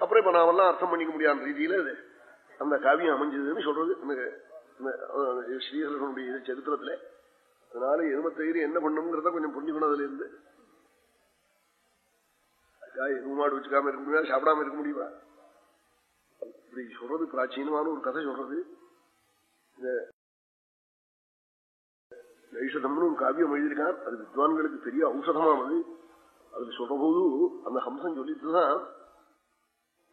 அப்புறம் இப்ப நாமெல்லாம் அர்த்தம் பண்ணிக்க முடியாத ரீதியில அந்த காவியம் அமைஞ்சதுன்னு சொல்றது. ஸ்ரீஹரனுடைய சரித்திரத்துல. அதனால எருமத்தயிறு என்ன பண்ணுங்கிறத கொஞ்சம் புரிஞ்சுக்கணும் அதுல இருந்து எருமாடு வச்சுக்காம இருக்க முடியாது சாப்பிடாம இருக்க முடியுமா? இப்படி சொல்றது பிராச்சீனமான ஒரு கதை சொல்றது. இந்த நைஷதம்னு ஒரு காவியம் எழுதியிருக்கான் அது வித்வான்களுக்கு பெரிய ஔஷதமானது. அதுல சொல்ற போது அந்த ஹம்சன் சொல்லிட்டுதான்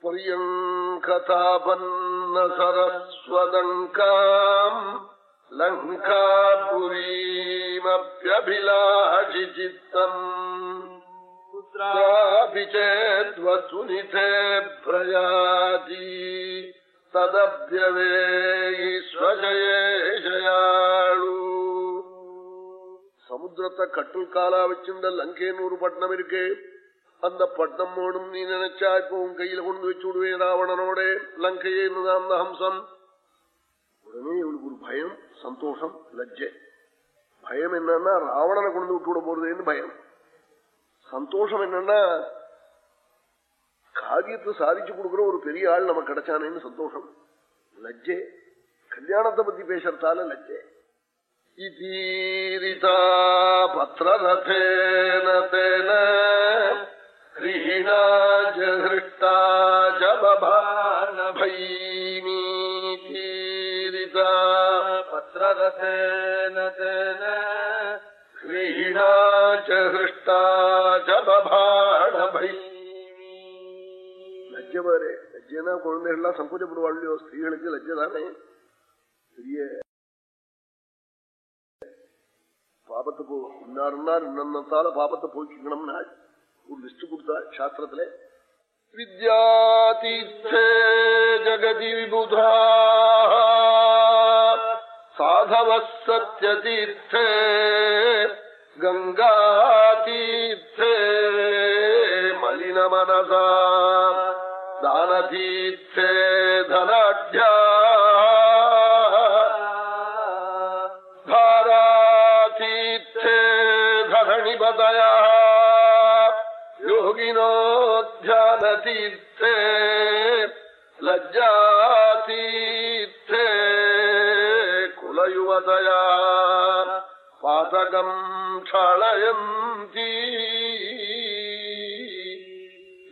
பரியங்கதாபன்ன சரஸ்வதங்காம் லங்காபுரீமப்பியபிலாஷிச்சித்தம் ேத்வசுனிதே பிரயாதி ததப்யவேயி ஸ்வஜயே சமுத்திரத்தை கட்டுல் காலா வச்சிருந்த லங்கேன்னு ஒரு பட்டணம் இருக்கு. அந்த பட்டணம் வேணும் நீ நினைச்சா இப்போ உன் கையில கொண்டு வச்சு விடுவேன் ராவணனோட. லங்கையே அந்த ஹம்சம். உடனே இவளுக்கு ஒரு பயம் சந்தோஷம் லஜ்ஜை. பயம் என்னன்னா ராவணனை கொண்டு விட்டு விட போறதுன்னு பயம். சந்தோஷம் என்னன்னா காரியத்தை சாதிச்சு கொடுக்குற ஒரு பெரிய ஆள் நமக்கு கிடைச்சானேன்னு சந்தோஷம். லஜ்ஜே. கல்யாணத்தை பத்தி பேசுறதால லஜ்ஜே. இதீரிதா பத்ரரதேன தேன கிரீணாஜஹிருஷ்டா ஜபானபைமீதீரிதா பத்ரரதேன தேன கிரீணாஜஹிருஷ்டா ஜபானபை லஜ்ஜமாரே லஜ்ஜனா குழந்தைகள்லாம் சங்கோச்சப்படுவாள் ஸ்திரீகளுக்கு லஜ்ஜதானே பெரிய பாபத்தை போ இன்னாருன்னார் இன்னத்தால பாபத்தை போய்க்கணும்னா ஒரு லிஸ்ட் கொடுத்தா சாஸ்திரத்துல வித்யாதீர்த்தே ஜகதி விபுதா சாதவ சத்தியதீர்த்தே கங்காதீர்த்தே மலினமனதா தானதீர்த்தே தனாட்யா லஜ்ஜானதீர்த்தே லஜ்ஜாதீர்த்தே குலயுவதயா பாதகம் க்ஷளயந்தீ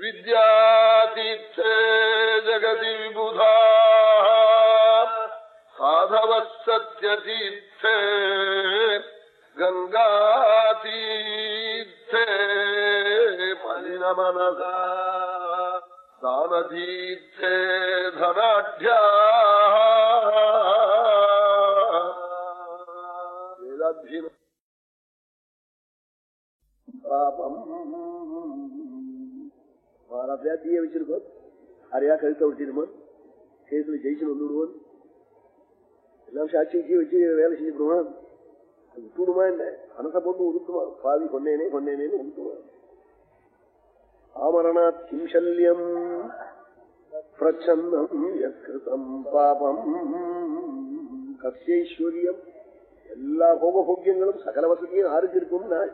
வித்யாதித்தே ஜகதி விபுதா சாதவ சத்யதீர்த்தே கங்காதீர்த்தே मलिनमनसा दानतीर्थे धनाढ्या वेदाध्ययन पापम् வாராப்பையா தீய வச்சிருக்கோம் அரையா கழுத்த விட்டிருமோன் கேசுல ஜெயிச்சு வந்துடுவோம் எல்லாம் சாட்சி வச்சு வச்சு வேலை செஞ்சுடுவான் விட்டுடுமா என்ன மனசை போட்டு உருத்துவான் பாவி கொன்னேனே கொன்னேனேன்னு உருத்துவான் ஆமரணாத் கிம்சல்யம். பிரச்சன்னம் யத்கிருதம் பாபம். கஸ்யைஸ்வர்யம். எல்லா போகபோக்கியங்களும் சகல வசதியும் ஆருக்கு இருக்கும் நாள்.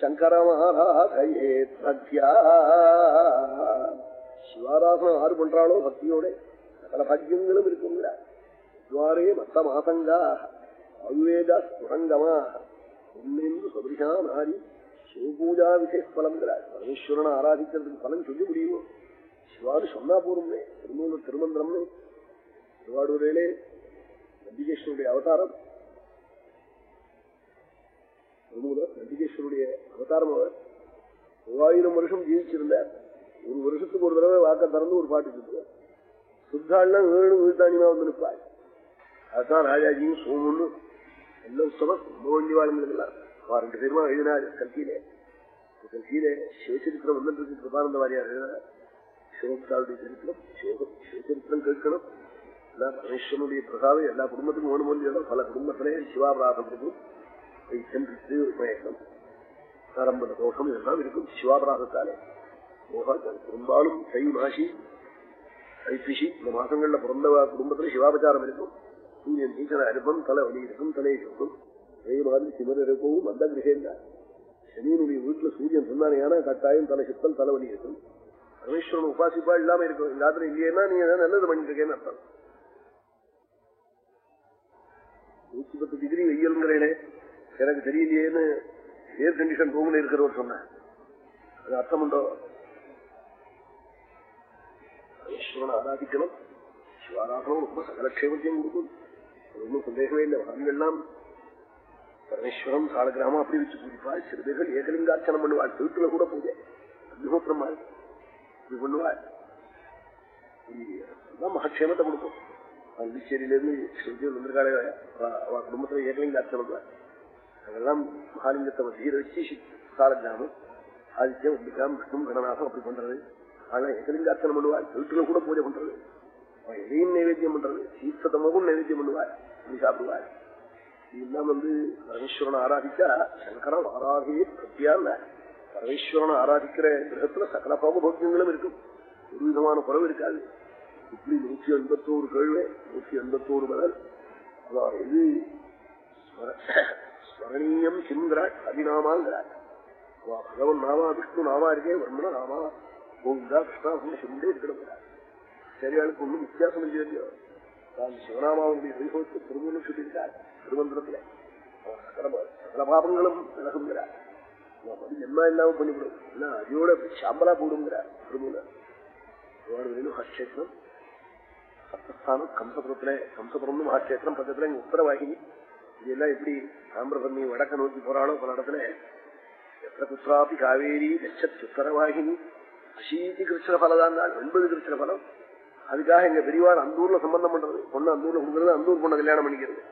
சங்கரமாராதையே பக்தியா சிவாராசனம் ஆறு பண்றாளோ பக்தியோட சகல பாக்கியங்களும் இருக்குங்கிறார் துவாரே மத்த மாசங்கா அவ்வேதா சுரங்கமா. உன்னென்று சதுரிஷா ஆரி சிவபூஜா விசேஷ பலங்கிறார் பரமேஸ்வரனை ஆராதிக்கிறதுக்கு பலன் சொல்ல முடியுமோ? சிவாடு சொன்னா போருமே திருமூல திருமந்திரம்னு. திருவாடூரிலே நந்திகேஸ்வருடைய அவதாரம். நந்திகேஸ்வருடைய அவதாரம் அவர். மூவாயிரம் வருஷம் ஜீவிச்சிருந்தார். ஒரு வருஷத்துக்கு ஒரு தடவை வாக்க திறந்து ஒரு பாட்டு சொல்லுவார். சுத்தாள்னா வேணும் வீழ்த்தாணிமா வந்து நிற்பாள் அதுதான் ராஜாஜியும் சோமுன்னு. நல்ல உற்சவம் ரொம்ப வேண்டி வாழ்ந்ததுலாம் ரெண்டு பேருமா எழுதினார் கல்கியிலே கல்கியிலே சிவச்சரித்திரம் வந்துட்டு கிருபானந்த வாரியார் எழுதினார் சிவகுப்தாவுடைய சரித்திரம் சிவச்சரித்திரம் கேட்கணும் பரமேஸ்வரனுடைய பிரசாதம் எல்லா குடும்பத்துக்கும் வேணும் வேண்டியதும் பல குடும்பத்திலே சிவாபிராதம் இருக்கும் சென்று மயக்கம் நரம்பல தோஷம் இதெல்லாம் இருக்கும் சிவாபராதத்தாலே பெரும்பாலும் தை மாசி ஐப்பிசி இந்த மாசங்கள்ல பிறந்த குடும்பத்துல சிவாபச்சாரம் இருக்கும் சூரியன் நீச்சல அனுப்பம் தலை வலி இருக்கும் தலையை இருக்கும் அதே மாதிரி சிவன் இருக்கவும் அந்த கிரகேங்க சனியனுடைய வீட்டுல சூரியன் சொன்னானேயான கட்டாயம் தலை சுத்தல் தலைவலி இருக்கும். பரமேஸ்வரன் உபாசிப்பா இல்லாம இருக்கும் இந்த ஆத்திரம் இல்லையேன்னா நீ ஏதாவது நல்லது பண்ணிட்டு இருக்கேன்னு அர்த்தம். நூத்தி பத்து டிகிரி வெயில்ங்கிறேனே. எனக்கு தெரியலையேன்னு ஏர் கண்டிஷன் ரூம்ல இருக்கிறவர் சொன்னேன் அது அர்த்தம் உண்டோ? பரமேஸ்வரனை ஆராதிக்கணும். சிவாராதனம் ரொம்ப சகலக்ஷேமத்தையும் கொடுக்கும் ஒன்றும் சந்தேகமே இல்லை. மகான்கள்லாம் பரமேஸ்வரம் காலகிராமம் அப்படி வச்சு பூஜிப்பாள் சில பேர்கள் ஏகலிங்கார்ச்சனம் பண்ணுவாள் வீட்டுல கூட பூஜை அக்னிஹோத்திரமாள் மாதிரி இது பண்ணுவாள் மகக்ஷேமத்தை கொடுக்கும். பாண்டிச்சேரியிலிருந்து ஸ்ருதி வந்திருக்காளே அவ குடும்பத்துல ஏகலிங்கார்ச்சனம் தான் அதெல்லாம் மகாலிங்கத்தை வசீர வச்சு காலகிராமம். ஆதித்யம் அப்படிக்காம விஷ்ணு கணநாசம் அப்படி பண்றது. ஆனா ஏகலிங்கார்ச்சனம் பண்ணுவாள் வீட்டுல கூட பூஜை பண்றது. அவன் எதையும் நைவேத்தியம் பண்றது. சீர்த்தமகும் நைவேத்தியம் பண்ணுவாள் அப்படி சாப்பிடுவாள் இதெல்லாம் வந்து பரமேஸ்வரனை ஆராதிச்சா சங்கரன் ஆராதே பிரத்தியா பரமேஸ்வரனை ஆராதிக்கிற கிரகத்துல சகல போகபோக்கியங்களும் இருக்கும். ஒரு விதமான குறவு இருக்காது. இப்படி நூற்றி எண்பத்தோரு கேள்வி நூற்றி எண்பத்தோரு பதில். அதாவது ஸ்மரணீயம் சிங்கிறாள் அபிநாமாங்கிறாள் பகவன் நாமா விஷ்ணு நாமா இருக்கே வர்மன நாமா கோவிந்தா கிருஷ்ணா அப்படின்னு சொல்லிட்டே சரி சரியாளுக்கு ஒன்றும் வித்தியாசம் இல்லையோ தான் சிவநாமாவுடைய வைபவத்தை திருமணம் சொல்லியிருக்கார். திருமந்திரத்துல சகல பாபங்களும் விலகுங்கிறார் ஜென்மா இல்லாம பண்ணிவிடும் ஏன்னா அதையோட சாம்பலா போடுங்கிறார் திருமூலர் மகாட்சேத்திரம் சப்தஸ்தானம் கம்சபுரத்துல கம்சபுரம் மகாட்சேத்திரம் பக்கத்துல இங்க உத்தரவாகினி இதெல்லாம் எப்படி தாமிரபரணி வடக்க நோக்கி போறாளோ பல இடத்துல எத்த குற்றாப்பி காவேரி கச்சத் உத்தரவாகினி அசீதி கிருஷ்ண பலதான் தான் எண்பது கிருஷ்ண பலம் அதுக்காக எங்க பெரியவாள் அந்தூர்ல சம்பந்தம் பண்றது பொண்ணு அந்தூர்ல கொடுக்கறது அந்தூர் பொண்ணை கல்யாணம் பண்ணிக்கிறது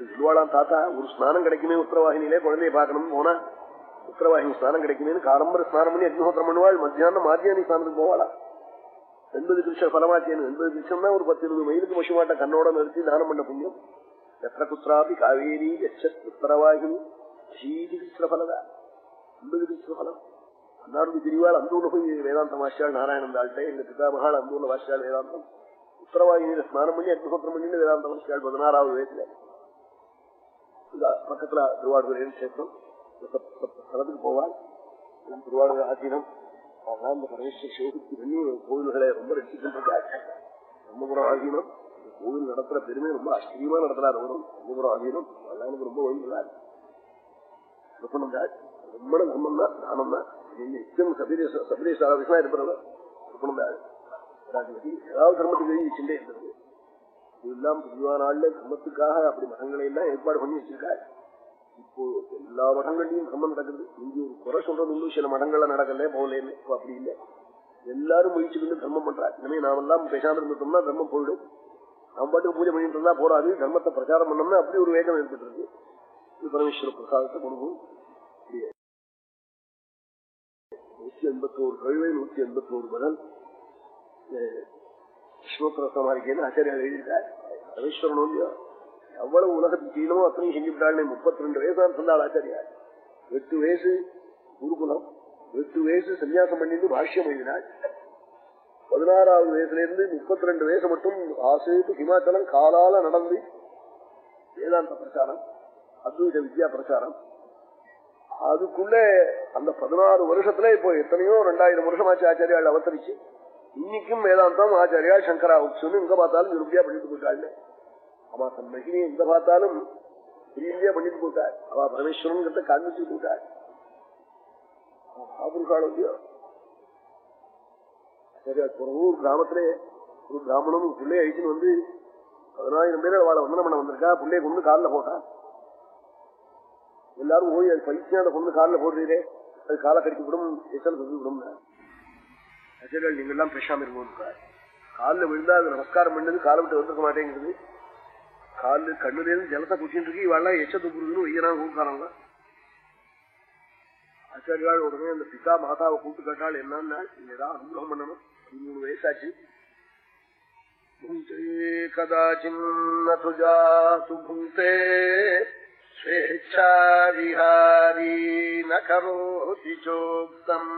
சொல்லுவாளாம் தாத்தா ஒரு ஸ்நானம் கிடைக்குமே உத்தரவாகினிலே குழந்தைய பார்க்கணும். போனா உத்தரவாகினி ஸ்நானம் கிடைக்குமேனு காலம்பர ஸ்நானம் பண்ணி அக்னிஹோத்திரம் பண்ணுவாள். மத்தியானம் மாத்தியானி ஸ்நானத்துக்கு போவாளா? எண்பது கிருஷ்ண பலமாச்சேன்னு எண்பது கிருஷ்ணம்னா ஒரு பத்து இருபது மைலுக்கு பசுமாட்ட கண்ணோட நிறுத்தி தானம் பண்ண புண்ணியம். எத்த குத்ராபி காவேரி எச்சத் உத்தரவாகினி? சீதி கிருஷ்ண பலதா? எண்பது கிருஷ்ண பலம். அன்னாருக்கு திரிவாள் அந்தூர்ல போய் வேதாந்தம் வாசியாள் நாராயணன் தாள்கிட்ட எங்க பிதாமகாள் அந்தூர்ல வாசியாள் வேதாந்தம். உத்தரவாகினியில ஸ்நானம் பண்ணி அக்னிஹோத்திரம் பண்ணி வேதாந்தம் வாசியாள் பதினாறாவது வயசுல. பக்கத்துல திருவாரூர் சேர்த்தோம் ஸ்தலத்துக்கு போவாள் திருவாடுதுறை ஆசீனம் அதெல்லாம் இந்த பரமேஸ்வர சிவகுப்தி பண்ணி கோவில்களை ரொம்ப ரசிக்கின்றார் ரொம்ப ஆதீனம் கோவில் நடத்துற பெருமை ரொம்ப ஆச்சரியமா நடத்துறாரு அவரும் ரொம்ப ஆதீனம் அதெல்லாம் எனக்கு ரொம்ப ஓய்வுகிறார் ரொம்ப தர்மம் தான் தானம் தான் நிச்சயம் சபரேஷ் சபரேஷ் ஆராதிஷனா இருப்பவர் ஏதாவது தர்மத்துக்கு சிந்தை இருந்தது இதெல்லாம் பொதுவான நாள்ல தர்மத்துக்காக அப்படி மதங்களை எல்லாம் ஏற்பாடு பண்ணி வச்சிருக்காரு. இப்போ எல்லா மடங்கள்லயும் தர்மம் நடக்குது. இங்க ஒரு குறை சொல்றது இன்னும் சில மடங்கள்ல நடக்கல போகலன்னு. இப்போ அப்படி இல்லை. எல்லாரும் முயற்சிக்கிட்டு தர்மம் பண்றா இனிமே நாம எல்லாம் பேசாம இருந்துட்டோம்னா தர்மம் போயிடும். நம்ம பாட்டுக்கு பூஜை பண்ணிட்டு இருந்தா போறாது. தர்மத்தை பிரச்சாரம் பண்ணோம்னா அப்படி ஒரு வேகம் ஏற்பட்டு இருக்கு. பரமேஸ்வர பிரசாதத்தை கொடுக்கும். நூத்தி எண்பத்தி ஒரு கழுவை நூத்தி எண்பத்தி ஒரு மதன் விஸ்வபிரசமா இருக்கேன்னு ஆச்சாரியார் எழுதியிருக்கார். பரமேஸ்வரன் இல்லையா? எவ்வளவு உலகத்துக்கு செய்யணுமோ அத்தனையும் செஞ்சுட்டாள் முப்பத்தி ரெண்டு வயசான சொன்னாள் ஆச்சாரியார். எட்டு வயசு குருகுலம் எட்டு வயசு சன்னியாசம் பண்ணிட்டு பாஷ்யம் எழுதினாள். பதினாறாவது வயசுல இருந்து முப்பத்தி ரெண்டு வயசு மட்டும் ஆசேத்து ஹிமாச்சலம் காலால நடந்து வேதாந்த பிரச்சாரம் அத்வைத வித்யா பிரச்சாரம். அதுக்குள்ள அந்த பதினாறு வருஷத்துல இப்போ எத்தனையோ ரெண்டாயிரம் வருஷமாச்சு ஆச்சாரியால் அவதரிச்சு. இன்னைக்கும் வேதாந்தம் ஆச்சாரியா சங்கரா உப்சுன்னு இங்க பார்த்தாலும் நிருபடியா பண்ணிட்டு போயிட்டாள் அவ தன் மகிமையை எங்க பார்த்தாலும் பிரியா பண்ணிட்டு போட்டார் அவ பரமேஸ்வரன் காண்பிச்சு போட்டார் மகாபுருஷாள் சரி ஒரு கிராமத்திலே ஒரு பிராமணம் பிள்ளைய அழிச்சுன்னு வந்து பதினாயிரம் பேர் அவளை வந்தனம் பண்ண வந்திருக்கா பிள்ளைய கொண்டு காலில் போட்டான் எல்லாரும் ஓய் அது பைத்தியம் கொண்டு காலில் போடுறீரே அது காலை கடிச்சு விடும் எச்சல் சொல்லி விடும் அச்சர்கள் நீங்கெல்லாம் பேசாம இருங்க காலில் விழுந்தா அது நமஸ்காரம் பண்ணது காலை விட்டு வந்துருக்க மாட்டேங்கிறது காலு கண்ணுலேருந்து ஜலத்தை குச்சிட்டு இருக்கு இவாள்லாம் எச்ச துப்புறதுன்னு வையனா கூப்பிட்டாங்க ஆச்சாரியால் உடனே அந்த பிதா மாதாவை கூப்பிட்டு கேட்டால் என்னன்னா நீங்க ஏதாவது அனுகிரகம் பண்ணணும். பதிமூணு வயசாச்சு. கதாச்சின்னு புங்கே ஸ்வேச்சாரிஹாரி நகரோதி சோக்தம்.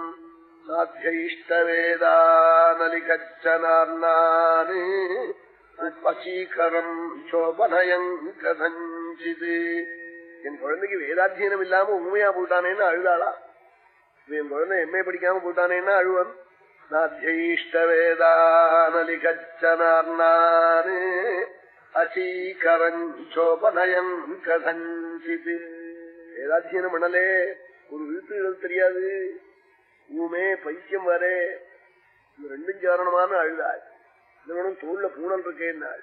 சாத்தியைஷ்டவேதானலிகச்சனார்னானே பசீகரம் சோபனயம் கதஞ்சிது என் குழந்தைக்கு வேதாத்தியனம் இல்லாம உண்மையா போட்டானேன்னு அழுதாளா? என் குழந்தை எம்ஏ படிக்காம போட்டானேன்னா அழுவன்? நாத்தியைஷ்டவேதானலிகச்சனார்னானே அசீகரஞ்சோபனயம் கதஞ்சிது. வேதாத்தியனம் பண்ணலே ஒரு வீட்டு தெரியாது. ஊமே பைத்தியம் வரே. ரெண்டும் காரணமான அழுதாள் இதனும் தோல்ல பூணல் இருக்கேன்னாள்.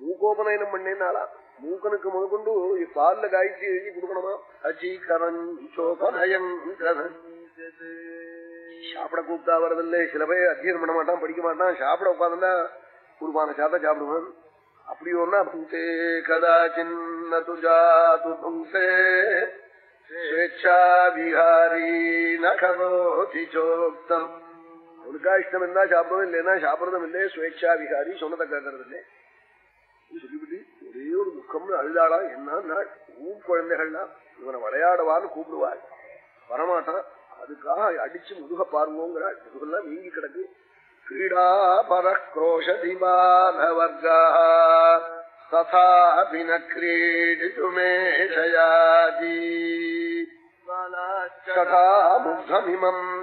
மூக்கோபநயனம் பண்ணேன்னாளா? மூக்கனுக்கு முதற்கொண்டு பால்ல காய்ச்சி எழுதி கொடுக்கணுமா? அச்சீகரஞ்சோபனயம் சாப்பிட கூப்பிட்டா வரதில்லை. சில பேர் அத்தியனம் பண்ண மாட்டான் படிக்க மாட்டான். சாப்பிட உட்காந்துன்னா குருபான சாத்த சாப்பிடுவான். அப்படி ஒன்னா புங்கே கதா சின்ன துசே புங்கே நகரோதி சோக்தம். உனக்கா இஷ்டம் இருந்தா சாப்பிடவும் இல்லைன்னா சாப்பிடறதும் இல்லை சுவேட்சா விகாரி சொன்னதை கேட்கறது இல்லை சொல்லிவிட்டு ஒரே ஒரு முக்கம்னு அழுதாளா என்னன்னா ஊர் குழந்தைகள்லாம் இவனை விளையாடவான்னு கூப்பிடுவாள். வரமாட்டான். அதுக்காக அடிச்சு முதுக பாருவோங்கிறாள் முதுகெல்லாம் நீங்கி கிடக்கு பீடா பரக்ரோஷதி மாதவர்கா ததாபி ந கிரீடிதுமேஷயாதி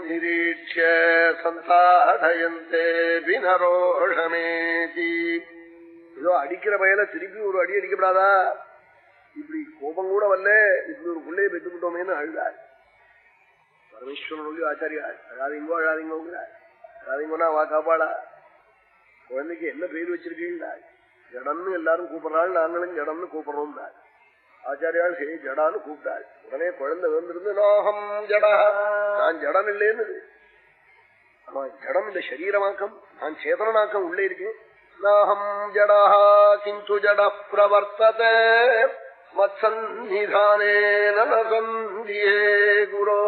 நிரீட்சிய சந்தாடயந்தே வினரோஷமேதி ஏதோ அடிக்கிற பயல திருப்பி ஒரு அடி அடிக்கப்படாதா? இப்படி கோபம் கூட வரல. இப்படி ஒரு பிள்ளையை பெற்றுக்கிட்டோமேன்னு அழுதாள் பரமேஸ்வரனுடைய ஆச்சாரியா அழாதீங்கோ அழாதீங்கோங்கிறார். அழாதீங்கன்னா வா காப்பாளா. குழந்தைக்கு என்ன பேர் வச்சிருக்கீங்களா ஜடம்னு எல்லாரும் கூப்பிடுறாள் நாங்களும் ஜடம்னு கூப்பிடுறோம் ஆச்சாரியால் ஹே ஜடான்னு கூப்பிட்டாள் உடனே குழந்தை வந்திருந்து நோகம் ஜடா நான் ஜடம் இல்லேன்னு ஆமா ஜடம் இந்த சரீரமாக்கம் நான் சேதனாக்கம் உள்ளே இருக்கேன் நாகம் ஜடா கிந்து ஜட பிரவர்த்ததே மத்சன்னிதானே நலசந்தியே குரோ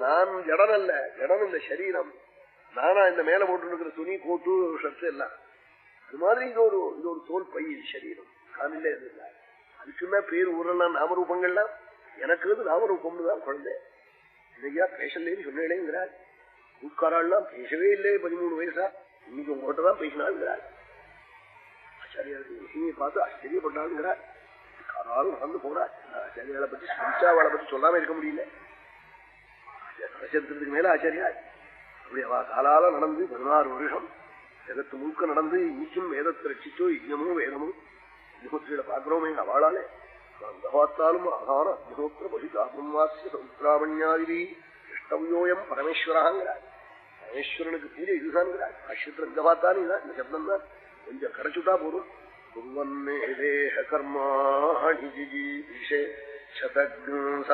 நான் ஜடன் அல்ல ஜடம் இந்த சரீரம் நானா இந்த மேல போட்டு இருக்கிற துணி கோட்டு ஷர்ட் எல்லாம் அது மாதிரி இது ஒரு இது ஒரு தோல் பை சரீரம். காலையில இருந்தார் அதுக்குன்னா பேர் ஊரெல்லாம் நாமரூபங்கள்லாம்? எனக்கு வந்து நாமரூபம்னு தான் குழந்தை இன்னைக்கா பேசலேன்னு சொன்னேங்கிறார் உட்காராள்லாம் பேசவே இல்லை பதிமூணு வயசா. இன்னைக்கு உங்கள்கிட்ட தான் பேசினாள்ங்கிறார். ஆச்சாரியார் பார்த்து ஆச்சரியப்பட்டாளுங்கிறார். காராலும் நடந்து போறாள் ஆச்சாரியாவை பற்றி ஸ்மிருச்சா அவளை பற்றி சொல்லாம இருக்க முடியல. நட்சத்திரத்துக்கு மேல ஆச்சாரியா அப்படி அவ காலால நடந்து பதினாறு வருஷம் வேதத்து முழுக்க நடந்து இன்னைக்கும் வேதத்தை ரட்சிச்சோ யஜ்யமோ வேதமோ அக்னிஹோத்திரியில பாக்குறோமே அவளாலே அந்த பார்த்தாலும் ஆகான அக்னிஹோத்திர பலிதாபம் வாசிய சௌத்ராமண்யாதிரி இஷ்டவியோயம் பரமேஸ்வராங்கிறார் பரமேஸ்வரனுக்கு பூஜை இதுதான்ங்கிறார் அஷ்யத்துல இந்த பார்த்தாலும் இதான் இந்த சப்தம் தான் கொஞ்சம் கரைச்சுட்டா போதும் குர்வன்னேதேஹ கர்மாணி ஜிஜீஷே சதக்ஞம்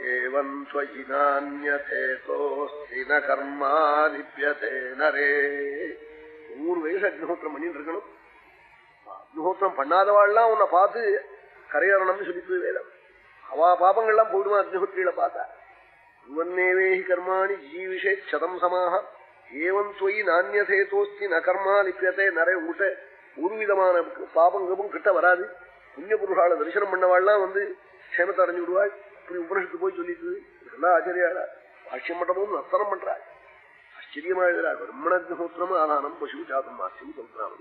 சமாஹ ஏவம் ஸ்வயி நானியதேதோஸ்தி ந கர்மாதிபியதே நூறு வயசு அக்னிஹோத்திரம் பண்ணிட்டு இருக்கணும் அக்னிஹோத்திரம் பண்ணாதவாள்லாம் உன்னை பார்த்து கரையறணும்னு சொல்லிட்டு வேதம். அவா பாபங்கள்லாம் போடுமா அக்னிஹோத்திரியில பார்த்தா. உவன்னேவேஹி கர்மாணி ஜீவிஷே சதம் சமாக ஏவம் தொய் நானியதேதோஸ்தி ந கர்மா லிப்பியதே நரே உங்கள்கிட்ட ஒரு விதமான பாபங்கமும் கிட்ட வராது. புண்ணிய புருஷால தரிசனம் பண்ணவாள்லாம் வந்து க்ஷேமத்தை அடைஞ்சு விடுவாள். இப்படி உபனிஷத்து போய் சொல்லிட்டு இதெல்லாம் ஆச்சரியாடா பாஷ்யம் மட்டமும் நர்த்தனம் பண்றா. ஆச்சரியமா எழுதுறா பிரம்மணக்னிஹோத்திரம் ஆதானம் பசு சாதம் மாசியம் சொல்றாங்க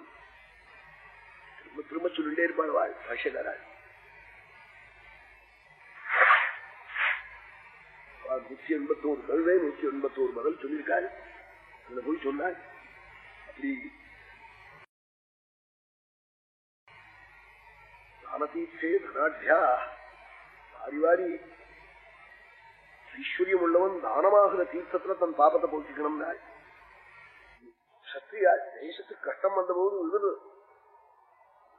திரும்ப திரும்ப சொல்லிட்டே இருப்பாள் வாழ் பாஷ்யக்காராள் நூத்தி எண்பத்தோரு கழுதை நூத்தி எண்பத்தோரு பதில் சொல்லியிருக்காள் அதுல போய் சொன்னாள் அப்படி தானதீட்சே தனாட்யா வாரி வாரி ஐஸ்வர்யம் உள்ளவன் தானமாகிற தீர்த்தத்துல தன் பாபத்தை போக்கிக்கணும் சத்திரியா தேசத்துக்கு கஷ்டம் வந்தபோது எதிர்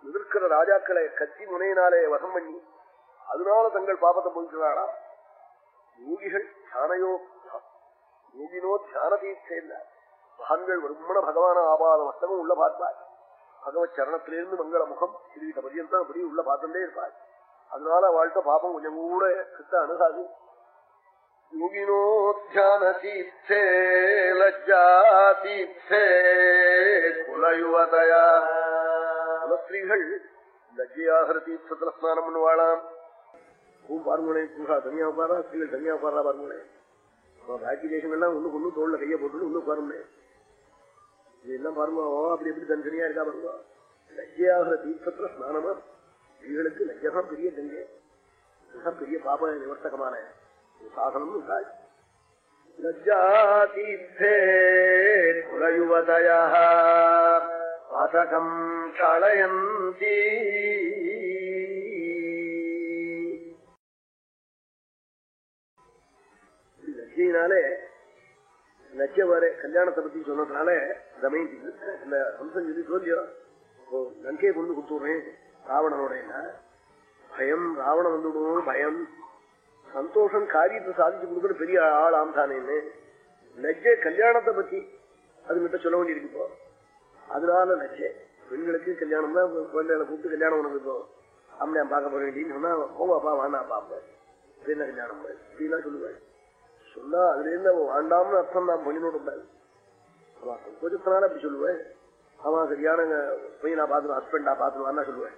எதிர்க்கிற ராஜாக்களை கத்தி முனையினாலே வசம் பண்ணி அதனால தங்கள் பாபத்தை போக்கிறாளா யோகிகள் தியானையோ யோகினோ தியான இல்ல. மகான்கள் வருமண பகவான ஆபாத மஸ்தகம் உள்ள பார்ப்பார். பகவத் சரணத்திலிருந்து மங்கள முகம் கிரீட்ட தான் அப்படி உள்ள பார்த்துட்டே இருப்பார். அதனால வாழ்க்கை பாப்பம் கொஞ்சம் கூட கிட்ட அணுகாது. யோகினோ தியான குலயுவதயா குலஸ்திரீகள் லஜ்ஜையாகிற தீர்த்தத்துல ஸ்நானம் பண்ணுவாளாம் பாருங்களேன் பூகா தனியா பாரா ஸ்திரீகள் தனியா பாரா பாருங்களேன் பாக்கி தேசங்கள்லாம் ஒண்ணு ஒண்ணு தோல்ல கைய போட்டு ஒண்ணு பாருங்களேன் இதெல்லாம் பாருங்க அப்படி எப்படி தனித்தனியா இருக்கா பாருங்க லஜ்ஜையாகிற தீர்த்தத்துல ஸ்நானமா? ஸ்திரீகளுக்கு லஜ்ஜகம் பெரிய கங்கை பெரிய பாப நிவர்த்தகமான சாதனம் உண்டாய் குலயுவதயா பாதகம் களயந்தி லட்சியினாலே லஜ்ஜ வர கல்யாணத்தை பத்தி சொன்னதுனால தமயந்தி இந்த அம்சம் சொல்லி சொல்லியோ லங்கையை கொண்டு கொடுத்துடுறேன் ராவணனுடைய பயம் ராவணன் வந்துடும் பயம் சந்தோஷம் காரியத்தை சாதிச்சு கொடுக்குற பெரிய ஆள் ஆம்தானேன்னு லஜ்ஜை கல்யாணத்தை பத்தி அதுகிட்ட சொல்ல வேண்டியிருக்கு இப்போ. அதனால லஜ்ஜை பெண்களுக்கு கல்யாணம் தான் குழந்தைகளை கூப்பிட்டு கல்யாணம் உனக்கு இப்போ. அம்மையா பார்க்க போற சொன்னா போங்க அப்பா வானா பாப்பேன் என்ன கல்யாணம் இப்படிலாம் சொல்லுவேன். சொன்னா அதுல இருந்து அவன் வாண்டாம்னு அர்த்தம் நான் பண்ணினோட கொஞ்சத்தினால அப்படி சொல்லுவேன். அவன் சரியான பையனா நான் ஹஸ்பண்டா பாத்துருவான்னா சொல்லுவேன்.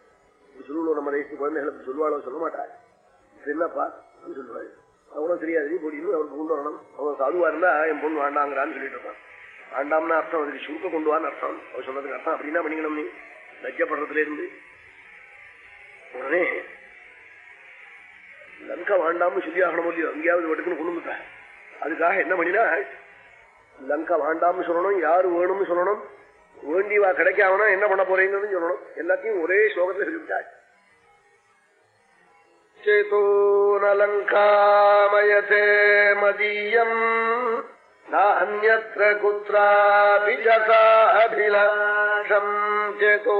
இப்படி சொல்லுவோம் நம்ம வயசு குழந்தைகள் அப்படி சொல்லுவாளோ சொல்ல மாட்டாள். என்னப்பா? சொல்லுவாள் அவனும் தெரியாது. நீ போடின்னு அவருக்கு கொண்டு வரணும். அவன் சாதுவா இருந்தா என் பொண்ணு வேண்டாங்கிறான்னு சொல்லிட்டு இருப்பான் வேண்டாம்னு அர்த்தம் அதுக்கு சுருக்க கொண்டு வான்னு அர்த்தம். அவர் சொன்னதுக்கு அர்த்தம். அப்படின்னா பண்ணிக்கணும் நீ? லஜ்ஜப்படுறதுல இருந்து. உடனே லங்கா வேண்டாம்னு சொல்லி ஆகணும் இல்லையோ? அங்கேயாவது வட்டுக்குன்னு கொண்டு வந்துட்டா. அதுக்காக என்ன பண்ணினா லங்கா வேண்டாம்னு சொல்லணும் யாரு வேணும்னு சொல்லணும் வேண்டி வா கிடைக்காமனா என்ன பண்ண போறீங்கன்னு சொல்லணும். எல்லாத்தையும் ஒரே ஸ்லோகத்துல சொல்லிவிட்டாள். चेतोनलङ्कामयते मदीयम् மதியம் कुत्रापि குத்ராபி ஜசாபிலாஷம் சேதோ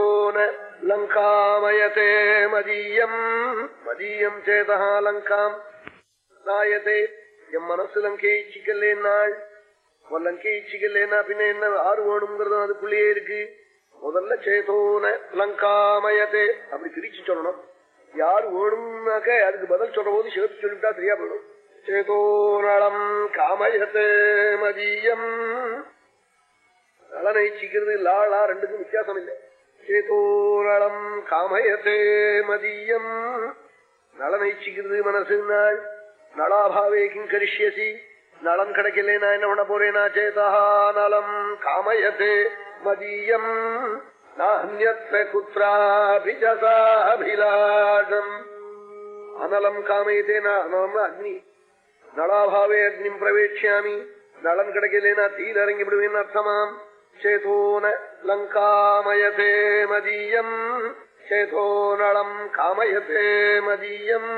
லங்காமயத்தே மதியம் சேதா லங்காம் நாயதே என் மனசு லங்கையை சிக்கல்லேன்னாள் லங்கையை சிக்கல்லேனா பின்ன என்ன ஆறு வேணுங்கிறதும் அதுக்குள்ளேயே இருக்கு. முதல்ல சேதோன லங்காமயத்தே அப்படி பிரிச்சு சொல்லணும். யார் வேணும்னாக்க அதுக்கு பதில் சொல்ற போது சேர்த்து சொல்லிவிட்டா சரியா போயிடும். சேதோனளம் காமயத்தே மதியம். நலனை சிக்கிறது லாளா ரெண்டுக்கும் வித்தியாசம் இல்லை. சேதோனளம் காமயத்தே மதியம். நலனை சிக்கிறது மனசு நாள். நலாபாவே கிங் கரிஷ்யசி. நலம் கிடைக்கல நான் என்ன பண்ண போறேனா? சேதா நலம் காமயத்தே மதியம். குத்ராபிஜசாபிலாஷம் அனலம் காமயத்தே நான் அக்னி நலாபாவே அக்னி பிரவேட்சியாமி நலன் கிடைக்கலேனா தீல் இறங்கி விடுவேன் அர்த்தமாம் சேதோன லங்காமயதே மதியம் சேதோ நலம் காமயத்தே மதியம்